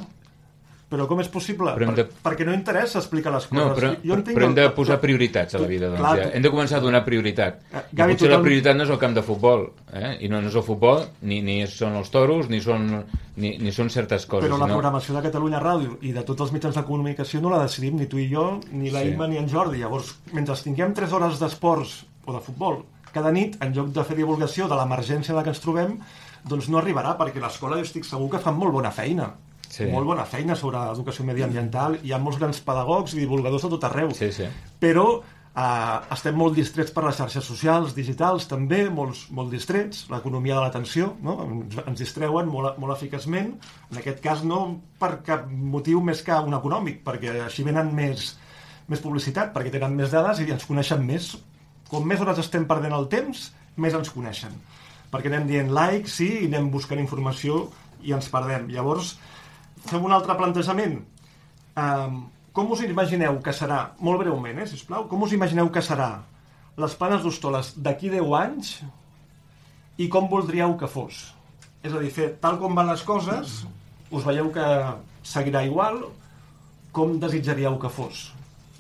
però com és possible? Per, de... perquè no interessa explicar les coses. No, però, jo entenc però hem de posar prioritats a la vida. Doncs, Clar, ja. Hem de començar a donar prioritat. Eh, Gavi, I potser tothom... la prioritat no és el camp de futbol. Eh? I no, no és el futbol, ni, ni són els toros, ni són, ni, ni són certes coses. Però la sinó... programació de Catalunya Ràdio i de tots els mitjans de comunicació no la decidim ni tu i jo, ni la sí. Imma ni en Jordi. Llavors, mentre tinguem 3 hores d'esports o de futbol cada nit, en lloc de fer divulgació de l'emergència en la que ens trobem, doncs no arribarà, perquè l'escola jo estic segur que fan molt bona feina sí. molt bona feina sobre educació mediambiental, hi ha molts grans pedagogs i divulgadors de tot arreu, sí, sí. però eh, estem molt distrets per les xarxes socials, digitals també, molts, molt distrets, l'economia de l'atenció, no? ens, ens distreuen molt, molt eficaçment, en aquest cas no per cap motiu més que un econòmic, perquè així venen més, més publicitat, perquè tenen més dades i ens coneixen més. Com més hores estem perdent el temps, més ens coneixen. Perquè anem dient like, sí, i anem buscant informació i ens perdem. Llavors, fem un altre plantejament. Um, com us imagineu que serà, molt breument, eh, sisplau, com us imagineu que serà les planes d'Hostoles d'aquí 10 anys i com voldríeu que fos? És a dir, fer tal com van les coses, us veieu que seguirà igual, com desitjaríeu que fos?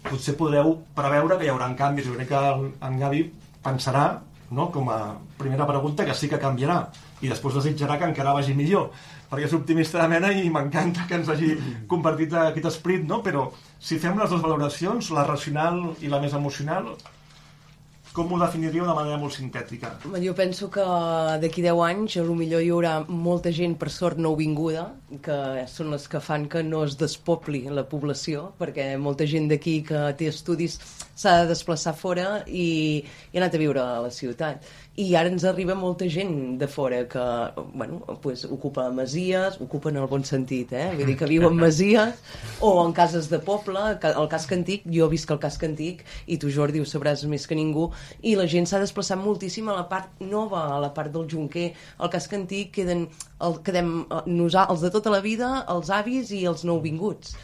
Potser podreu preveure que hi haurà canvis, jo crec que en Gavi pensarà, no, com a primera pregunta, que sí que canviarà, i després desitjarà que encara vagi millor perquè és optimista de mena i m'encanta que ens hagi compartit aquest esprit, no? però si fem les dues valoracions, la racional i la més emocional, com ho definiríeu de manera molt sintètica? Jo penso que d'aquí 10 anys a lo millor hi haurà molta gent per sort nouvinguda, que són les que fan que no es despobli la població, perquè molta gent d'aquí que té estudis s'ha de desplaçar fora i, i ha anat a viure a la ciutat i ara ens arriba molta gent de fora que, bueno, pues, ocupa masies, ocupa en el bon sentit, eh? Vull dir que viu en masies o en cases de poble, el casc antic, jo visc al casc antic i tu, Jordi, ho sabràs més que ningú, i la gent s'ha desplaçat moltíssim a la part nova, a la part del Junquer. Al casc antic queden, el, quedem eh, nosaltres, els de tota la vida, els avis i els nouvinguts.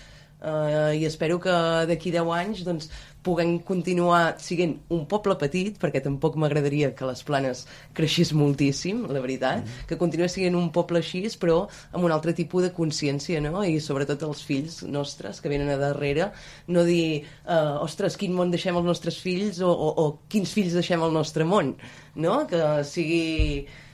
Uh, i espero que d'aquí 10 anys doncs, puguem continuar siguent un poble petit, perquè tampoc m'agradaria que les planes creixés moltíssim, la veritat, mm. que continués sent un poble així, però amb un altre tipus de consciència, no? I sobretot els fills nostres que venen a darrere, no dir, uh, ostres, quin món deixem als nostres fills o, o, o quins fills deixem al nostre món, no? Que sigui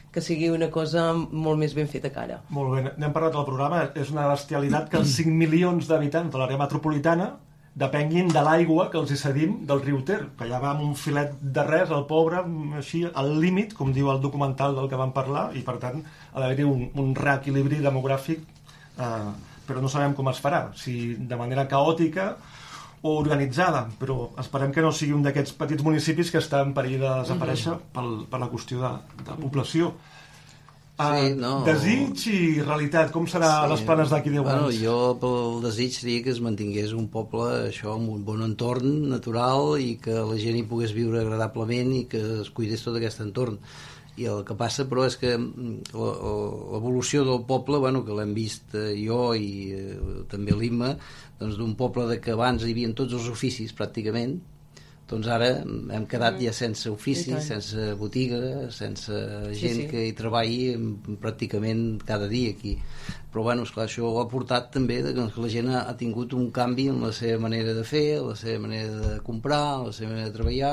que sigui una cosa molt més ben feta que ara. Molt bé, n'hem parlat del programa, és una bestialitat que els 5 milions d'habitants de l'àrea metropolitana depenguin de l'aigua que els hi cedim del riu Ter, que allà va amb un filet de res, el pobre, així, al límit, com diu el documental del que vam parlar, i per tant ha d'haver-hi un, un reequilibri demogràfic, eh, però no sabem com es farà, si de manera caòtica o organitzada, però esperem que no sigui un d'aquests petits municipis que està en perill de desaparèixer mm -hmm. pel, per la qüestió de, de població. Sí, no... Desig i realitat, com serà sí. les planes d'aquí 10 bueno, anys? Jo pel desig seria que es mantingués un poble això amb un bon entorn natural i que la gent hi pogués viure agradablement i que es cuidés tot aquest entorn i el que passa però és que mm, l'evolució del poble bueno, que l'hem vist eh, jo i eh, també l'Imma doncs d'un poble de que abans hi havia tots els oficis pràcticament doncs ara hem quedat mm. ja sense ofici, sense botiga, sense gent sí, sí. que hi treballi pràcticament cada dia aquí. Però bueno, esclar, això ha portat també que la gent ha, tingut un canvi en la seva manera de fer, la seva manera de comprar, la seva manera de treballar,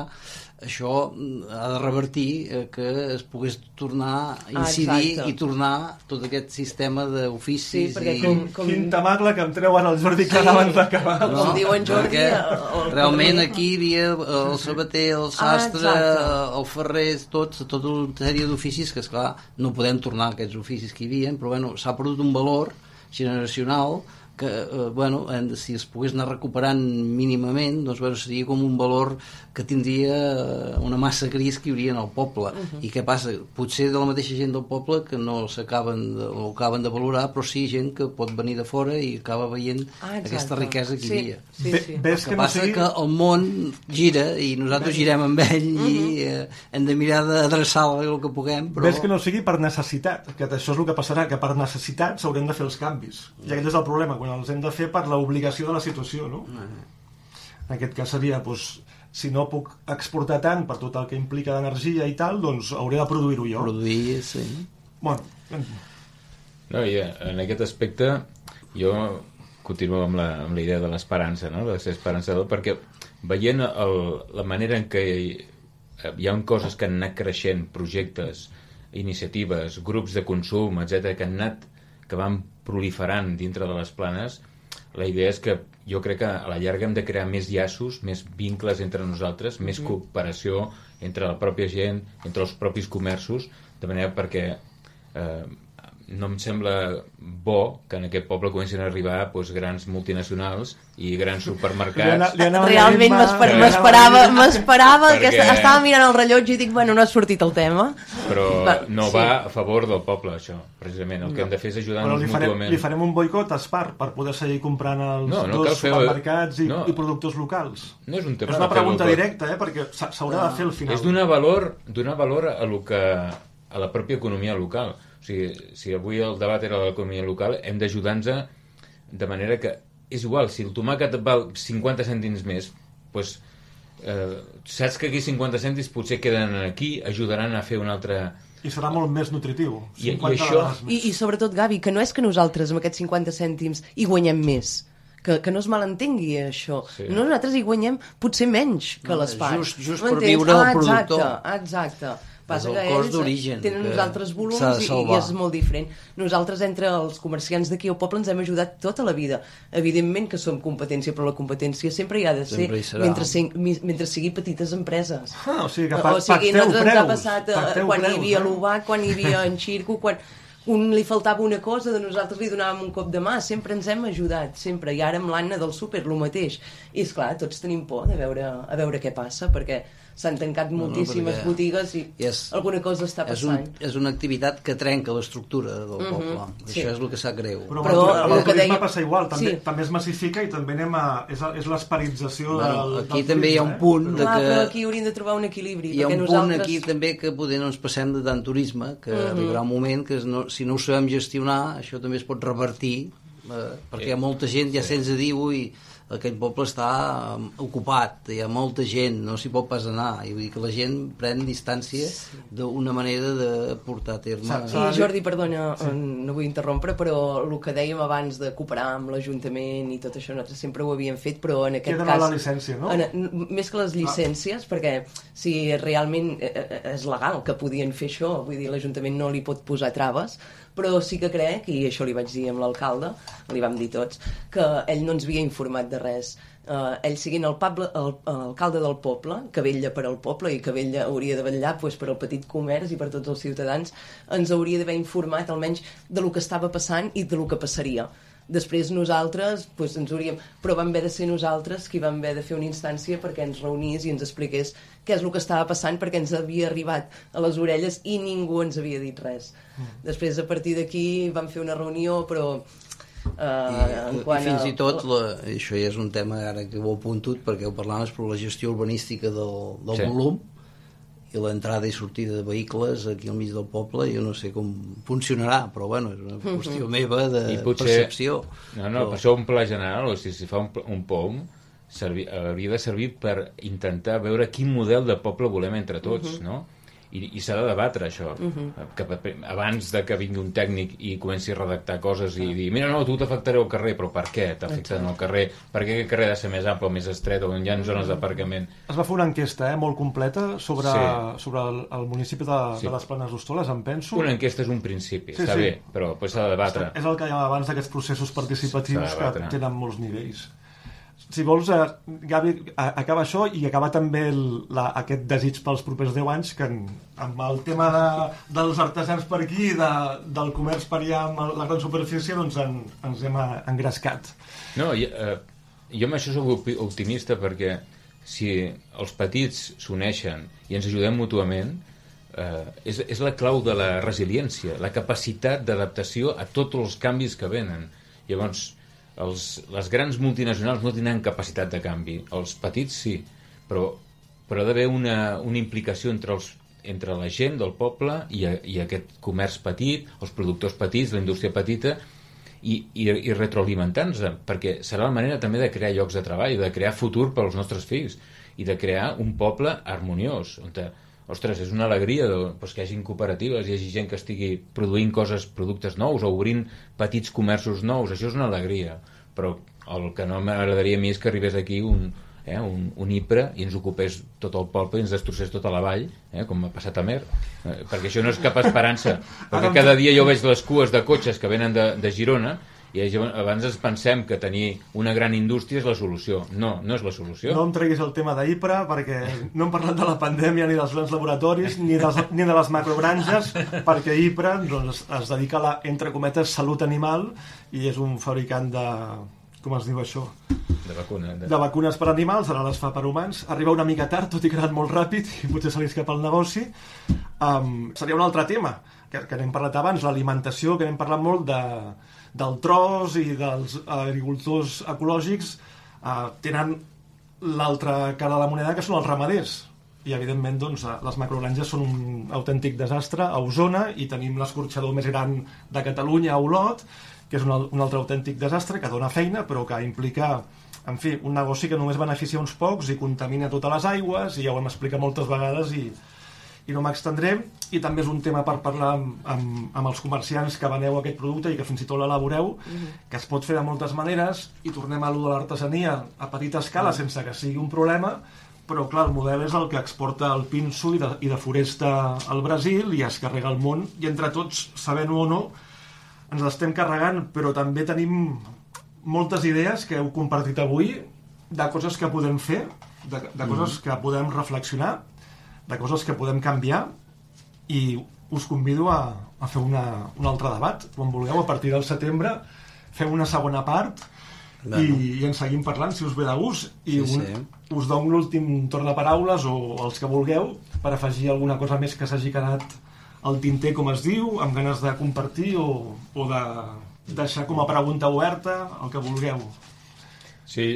això mm, ha de revertir eh, que es pogués tornar a incidir ah, i tornar tot aquest sistema d'oficis sí, i... Com, com... Quin tamacle que em treu ara el Jordi sí. abans d'acabar no, com diu en Jordi el, el, realment aquí hi havia el sabater, el ah, sastre ah, el ferrer, tots, tota una sèrie d'oficis que esclar no podem tornar a aquests oficis que hi havia però bueno, s'ha perdut un valor generacional que, eh, bueno, si es pogués anar recuperant mínimament, doncs bueno, seria com un valor que tindria eh, una massa gris que hi hauria en el poble. Uh -huh. I què passa? Potser de la mateixa gent del poble que no s'acaben o acaben de valorar, però sí gent que pot venir de fora i acaba veient ah, aquesta riquesa que hi havia. Sí, sí, sí. Ves que, que passa no sigui... que el món gira i nosaltres girem amb ell uh -huh. i eh, hem de mirar d'adreçar el que puguem. Però... Ves que no sigui per necessitat, que això és el que passarà, que per necessitat s'haurem de fer els canvis. I aquest és el problema, quan els hem de fer per l'obligació de la situació, no? Uh -huh. En aquest cas seria, doncs, si no puc exportar tant per tot el que implica d'energia i tal, doncs hauré de produir-ho jo. Produir, sí. Bueno. No, i eh, en aquest aspecte jo continuo amb la, amb la idea de l'esperança, no? de ser esperançador, perquè veient el, la manera en què hi, hi ha coses que han anat creixent, projectes, iniciatives, grups de consum, etc que han anat, que van proliferant dintre de les planes, la idea és que jo crec que a la llarga hem de crear més llaços, més vincles entre nosaltres, més cooperació entre la pròpia gent, entre els propis comerços, de manera perquè eh, no em sembla bo que en aquest poble comencin a arribar doncs, grans multinacionals i grans supermercats. Li li Realment m'esperava m'esperava que estava mirant el rellotge i dic, bueno, no ha sortit el tema. Però va, no sí. va a favor del poble, això, precisament. El que no. hem de fer és ajudar-nos mútuament. Li farem un boicot a Spar per poder seguir comprant els no, no dos supermercats i, no. i productors locals. No és un tema és una pregunta directa, eh, perquè s'haurà de fer al final. És donar valor, donar valor a, lo que, a la pròpia economia local sigui, si avui el debat era l'economia local, hem d'ajudar-nos de manera que és igual, si el tomàquet val 50 cèntims més, doncs, eh, saps que aquí 50 cèntims potser queden aquí, ajudaran a fer un altre... I serà molt més nutritiu. I, i, això... I, I sobretot, Gavi, que no és que nosaltres amb aquests 50 cèntims hi guanyem més, que, que no es malentengui això. Sí. Nosaltres hi guanyem potser menys que les parts. Just, just per viure ah, el productor. Exacte, exacte. Passa que ells tenen uns altres volums i, i és molt diferent. Nosaltres, entre els comerciants d'aquí al poble, ens hem ajudat tota la vida. Evidentment que som competència, però la competència sempre hi ha de ser mentre, mentre sigui petites empreses. Ah, o sigui que pa, o sigui, pacteu preus. Ens ha passat eh, quan preus, hi havia eh? l'UBAC, quan hi havia en Xirco, quan un li faltava una cosa, de nosaltres li donàvem un cop de mà, sempre ens hem ajudat, sempre, i ara amb l'Anna del súper, el mateix. I és clar, tots tenim por de veure, a veure què passa, perquè s'han tancat No, no, moltíssimes perquè botigues i, és- alguna cosa està És, un, passant. és una activitat que trenca l'estructura del Mhm, poble. sí. Això és el que sap greu. Però, Però però amb el el que turisme deia- passa igual, també, Sí. també es massifica i també anem a... és, és l'esperització Bueno, del, aquí del també hi ha turisme, un punt eh? de Clar, que- però aquí hauríem de trobar un equilibri. Hi ha un nosaltres... punt aquí també que poder no ens passem de tant turisme, que Mhm. arribarà un moment que no, si no ho sabem gestionar, això també es pot revertir, eh, perquè hi ha molta gent, ja se'ns diu, i aquell poble està um, ocupat, hi ha molta gent, no s'hi pot pas anar, i vull dir que la gent pren distància d'una manera de portar a terme... S'ha- Jordi, perdona, sí. no vull interrompre, però el que dèiem abans de cooperar amb l'Ajuntament i tot això, nosaltres sempre ho havíem fet, però en aquest Queda cas... la llicència, no? En, més que les llicències, perquè si realment eh, eh, és legal que podien fer això, vull dir, l'Ajuntament no li pot posar traves, però sí que crec, i això li vaig dir amb l'alcalde, li vam dir tots, que ell no ens havia informat de res. Uh, ell siguin alcalde del poble, que vetlla per al poble i que vetlla, hauria de vetllar pues, per al petit comerç i per tots els ciutadans, ens hauria d'haver informat almenys de lo que estava passant i de lo que passaria. Després nosaltres pues, ens hauríem... Però vam haver de ser nosaltres qui vam haver de fer una instància perquè ens reunís i ens expliqués què és el que estava passant perquè ens havia arribat a les orelles i ningú ens havia dit res. Després, a partir d'aquí, vam fer una reunió, però... Uh, I, i fins i tot la, això ja és un tema ara que ho apunto perquè ho parlàvem però la gestió urbanística del, del sí. volum i l'entrada i sortida de vehicles aquí al mig del poble jo no sé com funcionarà però bueno, és una qüestió meva de I potser... percepció. No, no, però, per això un pla general, o sigui, si fa un, un POM, servi, hauria de servir per intentar veure quin model de poble volem entre tots, no? I, i s'ha de debatre això que, pa- abans de que vingui un tècnic i comenci a redactar coses i dir mira, no, tu t'afectaré al carrer, però per què t'afecta en el carrer? Per què aquest carrer ha de ser més ample, més estret, on hi ha zones d'aparcament? Es va fer una enquesta eh, molt completa sobre, Sí. sobre el, el municipi de, Sí. de les Planes d'Hostoles, em penso. Una enquesta és un principi, Sí, està sí. bé, però s'ha de debatre. És el que hi ha abans d'aquests processos participatius que tenen molts nivells. Si vols, eh, Gavi, acaba això i acaba també el, la, aquest desig pels propers 10 anys que en, amb el tema de, dels artesans per aquí, de, del comerç per allà amb la gran superfície, doncs en, ens hem engrescat. No, jo, eh, jo amb això soc optimista perquè si els petits s'uneixen i ens ajudem mútuament, eh, és, és la clau de la resiliència, la capacitat d'adaptació a tots els canvis que venen. Llavors, els, les grans multinacionals no tenen capacitat de canvi. Els petits sí, però, però ha d'haver una, una implicació entre, els, entre la gent del poble i, a, i aquest comerç petit, els productors petits, la indústria petita, i, i, i retroalimentant-se, perquè serà la manera també de crear llocs de treball, de crear futur per als nostres fills i de crear un poble harmoniós, on ostres, és una alegria pues, que hi hagin cooperatives, hi hagi gent que estigui produint coses, productes nous o obrint petits comerços nous, això és una alegria, però el que no m'agradaria a mi és que arribés aquí un, eh, un, un IPRA i ens ocupés tot el poble i ens destrossés tota la vall, eh, com ha passat a Mer, eh, perquè això no és cap esperança, perquè cada dia jo veig les cues de cotxes que venen de, de Girona i abans ens pensem que tenir una gran indústria és la solució. No, no és la solució. No em treguis el tema d'IPRA perquè no hem parlat de la pandèmia ni dels grans laboratoris ni, dels, ni de les macrogranges perquè IPRA doncs, es dedica a la, entre cometes, salut animal i és un fabricant de... com es diu això? De vacuna. De... de vacunes per animals, ara les fa per humans. Arriba una mica tard, tot i que ha anat molt ràpid, i potser se li escapa el negoci. Um, seria un altre tema, que, que n'hem parlat abans, l'alimentació, que n'hem parlat molt de, del tros i dels agricultors ecològics, uh, tenen l'altra cara de la moneda, que són els ramaders. I, evidentment, doncs, eh, les macrogranges són un autèntic desastre a Osona i tenim l'escorxador més gran de Catalunya, a Olot, que és un, un altre autèntic desastre que dona feina, però que implica en fi, un negoci que només beneficia uns pocs i contamina totes les aigües, i ja ho hem explicat moltes vegades i, i no m'extendré. I també és un tema per parlar amb, amb, amb els comerciants que veneu aquest producte i que fins i tot l'elaboreu, que es pot fer de moltes maneres, i tornem a allò de l'artesania a petita escala, sense que sigui un problema, però clar, el model és el que exporta el pinso i de, i de foresta al Brasil i es carrega al món, i entre tots, sabent-ho o no, ens l'estem carregant, però també tenim moltes idees que heu compartit avui de coses que podem fer, de, de coses que podem reflexionar, de coses que podem canviar i us convido a, a fer una, un altre debat, quan vulgueu, a partir del setembre fem una segona part i, i en seguim parlant, si us ve de gust, i Sí, un, sí. us dono l'últim torn de paraules o els que vulgueu per afegir alguna cosa més que s'hagi quedat al tinter, com es diu, amb ganes de compartir o, o de deixar com a pregunta oberta, el que vulgueu. Sí,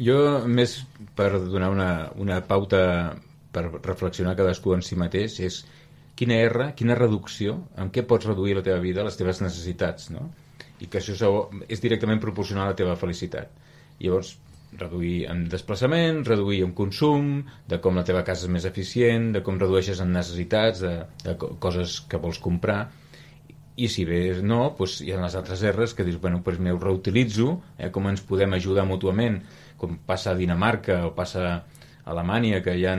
jo més per donar una, una pauta per reflexionar cadascú en si mateix és quina R, quina reducció, en què pots reduir la teva vida, les teves necessitats, no? I que això és- directament proporcional a la teva felicitat. Llavors, reduir en desplaçament, reduir en consum, de com la teva casa és més eficient, de com redueixes en necessitats, de, de co- coses que vols comprar, i si bé no, doncs hi ha les altres R's que dius, bueno, doncs m'ho reutilitzo, eh, com ens podem ajudar mútuament, com passa a Dinamarca o passa a Alemanya, que hi ha,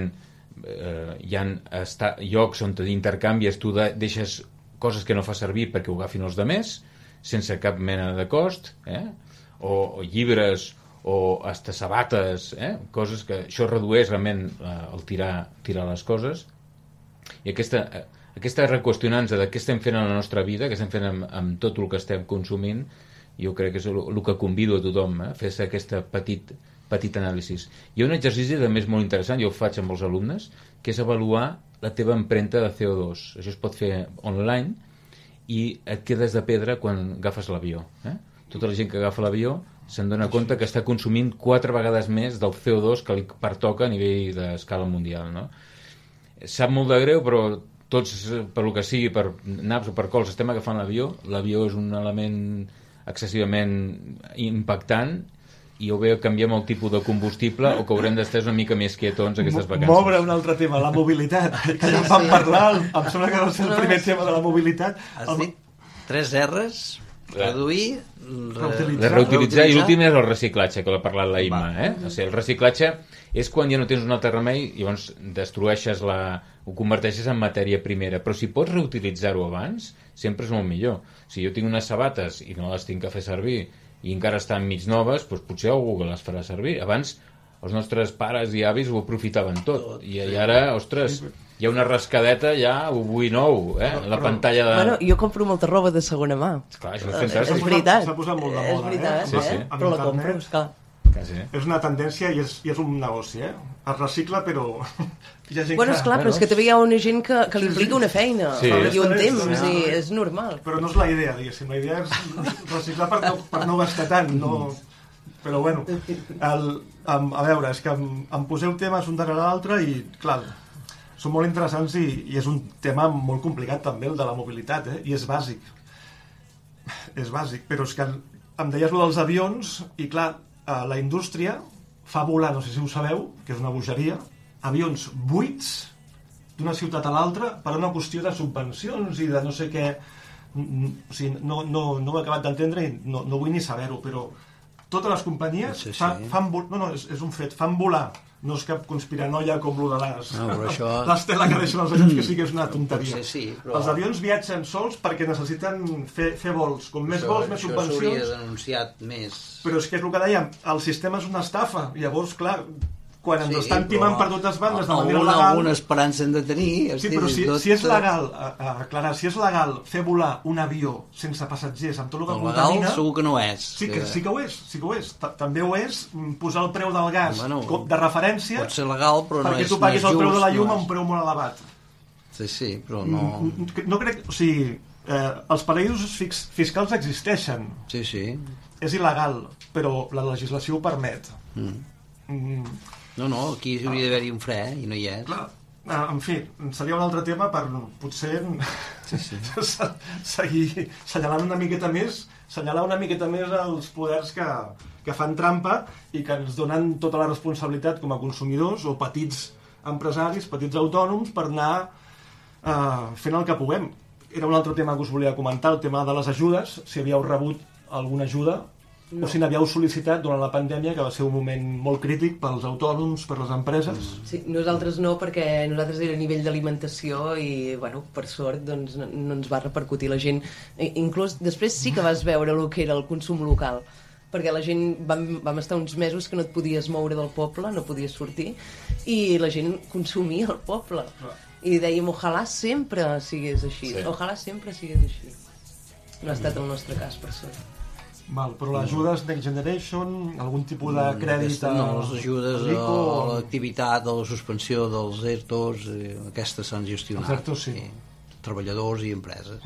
eh, hi ha esta, llocs on t'intercanvies, tu de, deixes coses que no fa servir perquè ho agafin els demés, sense cap mena de cost, eh? o, o llibres o hasta sabates, eh? coses que això redueix realment eh, el tirar, tirar les coses i aquesta, eh, aquesta reqüestionança de què estem fent a la nostra vida, què estem fent amb, amb tot el que estem consumint, jo crec que és el, el que convido a tothom, eh, a fer aquesta petit, petit anàlisi. Hi ha un exercici també és molt interessant, jo ho faig amb els alumnes, que és avaluar la teva empremta de CO2. Això es pot fer online i et quedes de pedra quan agafes l'avió. Eh? Tota la gent que agafa l'avió se'n dona compte que està consumint quatre vegades més del CO2 que li pertoca a nivell d'escala mundial. No? sap molt de greu, però tots, per lo que sigui, per naps o per cols, estem agafant l'avió. L'avió és un element excessivament impactant i o bé canviem el tipus de combustible o que haurem d'estar una mica més quietons aquestes vacances. Moure un altre tema, la mobilitat, que ja en vam parlar, em sembla que va ser el primer tema de la mobilitat. Has El- dit tres R's, reduir, Reutilitzar. Reutilitzar i l'últim és el reciclatge, que l'ha parlat la Imma. Eh? O sigui, el reciclatge és quan ja no tens un altre remei i llavors destrueixes la... ho converteixes en matèria primera. Però si pots reutilitzar-ho abans, sempre és molt millor. Si jo tinc unes sabates i no les tinc que fer servir i encara estan mig noves, doncs potser algú que les farà servir. Abans els nostres pares i avis ho aprofitaven tot. I, i ara, ostres, hi ha una rascadeta ja, ho vull nou, eh? La pantalla de... Bueno, jo compro molta roba de segona mà. Clar, això és És fantàstic. veritat. S'ha posat molt de És moda, eh? veritat, Sí, sí. eh? Amb Però la compro, esclar. Quasi. És una tendència i és, i és un negoci, eh? Es recicla, però hi ha gent Bueno, que... esclar, però és que també hi ha una gent que, que li implica una feina Sí. i un temps, sí. i és normal. Però no és la idea, diguéssim. La idea és reciclar per no, per no gastar tant, no... Però bueno, el, em, a veure, és que em, em poseu temes un darrere l'altre i, clar, són molt interessants i, i és un tema molt complicat també, el de la mobilitat, eh? i és bàsic. És bàsic, però és que em deies lo dels avions i, clar, eh, la indústria fa volar, no sé si ho sabeu, que és una bogeria, avions buits d'una ciutat a l'altra per una qüestió de subvencions i de no sé què... Mm, O sigui, no, no, no ho he acabat d'entendre i no, no vull ni saber-ho, però totes les companyies Sí, sí. fa, fan... vol- No, no, és, és un fet, fan volar. No és cap conspiranoia com lo de les... No, però això- L'estela que deixen els avions, que sí que és una tonteria. Potser sí, però- Els avions viatgen sols perquè necessiten fer, fer vols. Com més Això- vols, més Això s'hauria subvencions. denunciat més... Però és que és el que dèiem, el sistema és una estafa. Llavors, clar, quan ens Sí, estan però timant per totes bandes de manera alguna, legal... Alguna esperança hem de tenir. Sí, però si, si és legal, a, a, Clara, si és legal fer volar un avió sense passatgers amb tot el que El legal contamina... segur que no és. Sí que, sí que ho és, sí que ho és. Ta- També ho és mm, posar el preu del gas Bueno, com de referència Pot ser legal, però no perquè és tu paguis el preu de la llum no a un preu molt elevat. Sí, sí, però no... No, no crec... O sigui, eh, els paraïsos fiscals existeixen. Sí, sí. És il·legal, però la legislació ho permet. Mm. Mm, No, no, aquí hauria d'haver-hi un fre, eh? i no hi és. Clar, eh, en fi, seria un altre tema per potser sí, sí. seguir assenyalant una miqueta més assenyalar una miqueta més els poders que, que fan trampa i que ens donen tota la responsabilitat com a consumidors o petits empresaris, petits autònoms per anar eh, fent el que puguem. Era un altre tema que us volia comentar, el tema de les ajudes, si havíeu rebut alguna ajuda no. o si n'havíeu sol·licitat durant la pandèmia, que va ser un moment molt crític pels autònoms, per les empreses. Sí, nosaltres no, perquè nosaltres era a nivell d'alimentació i, bueno, per sort, doncs, no, no ens va repercutir la gent. I, inclús després sí que vas veure el que era el consum local, perquè la gent, vam, vam estar uns mesos que no et podies moure del poble, no podies sortir, i la gent consumia al poble. I dèiem, ojalà sempre sigués així, Sí. ojalà sempre sigués així. No ha estat el nostre cas, per sort. Val, però l'ajudes Next Generation, algun tipus de crèdit Aquesta, a... no, les ajudes a, a l'activitat, a la suspensió dels ERTOs, eh, aquestes s'han gestionat. Els ERTOs, sí. treballadors i empreses.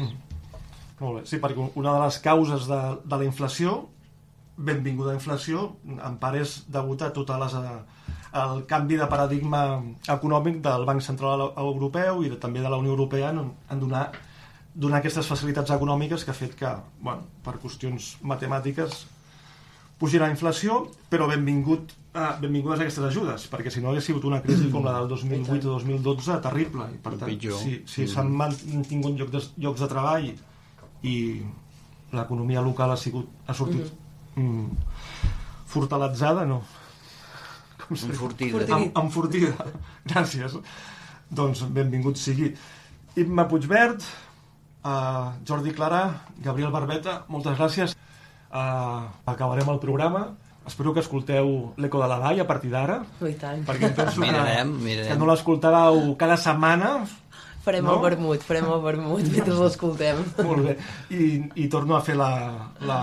Molt bé, sí, perquè una de les causes de, de la inflació, benvinguda inflació, en part és degut a totes les, eh, el canvi de paradigma econòmic del Banc Central Europeu i de, també de la Unió Europea en, en donar, donar aquestes facilitats econòmiques que ha fet que, bueno, per qüestions matemàtiques, pugi la inflació, però benvingut, eh, benvingudes aquestes ajudes, perquè si no hagués sigut una crisi com la del 2008 o 2012 terrible, i per tant, Pitjor. si, si s'han mantingut lloc de, llocs de treball i l'economia local ha sigut ha sortit mm fortaletzada, no? Com? Enfortida. Enfortida. Em, enfortida. Gràcies. Doncs benvingut sigui. Imma Puigverd, uh, Jordi Clarà, Gabriel Barbeta, moltes gràcies. Uh, acabarem el programa. Espero que escolteu l'Eco de la Vall a partir d'ara, I tant. perquè em penso Mirarem, que, mirarem. que no l'escoltàveu cada setmana. Farem No? el vermut, farem el vermut mentre l'escoltem. Molt bé. I, I torno a fer la... la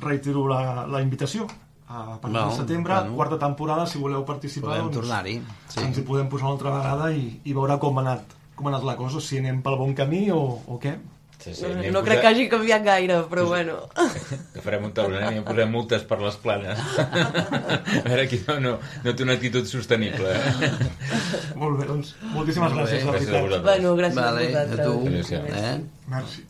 reitero la, la invitació a partir No, de setembre, bueno. quarta temporada, si voleu participar, Podem doncs, tornar-hi, sí. ens hi podem posar una altra vegada i, i veure com ha anat com ha anat la cosa, si anem pel bon camí o, o què. Sí, sí, No, no a crec que posar- hagi canviat gaire, però bueno. Que farem un taulell i posem multes per les planes. a veure qui no, no, no té una actitud sostenible. Eh? Molt bé, doncs, moltíssimes Molt bé, gràcies, gràcies a vosaltres. Bueno, gràcies Vale, a a vosaltres. tu. Gràcies. Eh? Merci.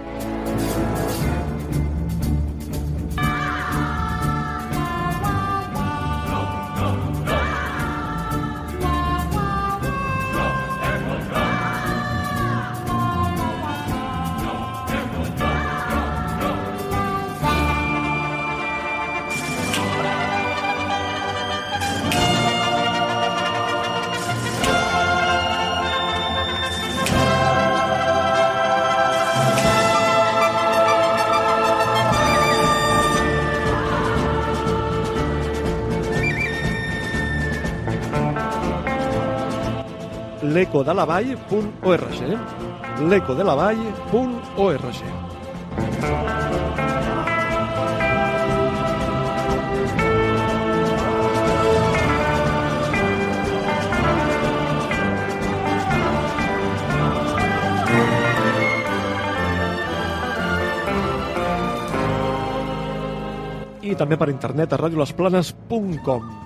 l'ecodelavall.org l'ecodelavall.org i també per internet a radiolesplanes.com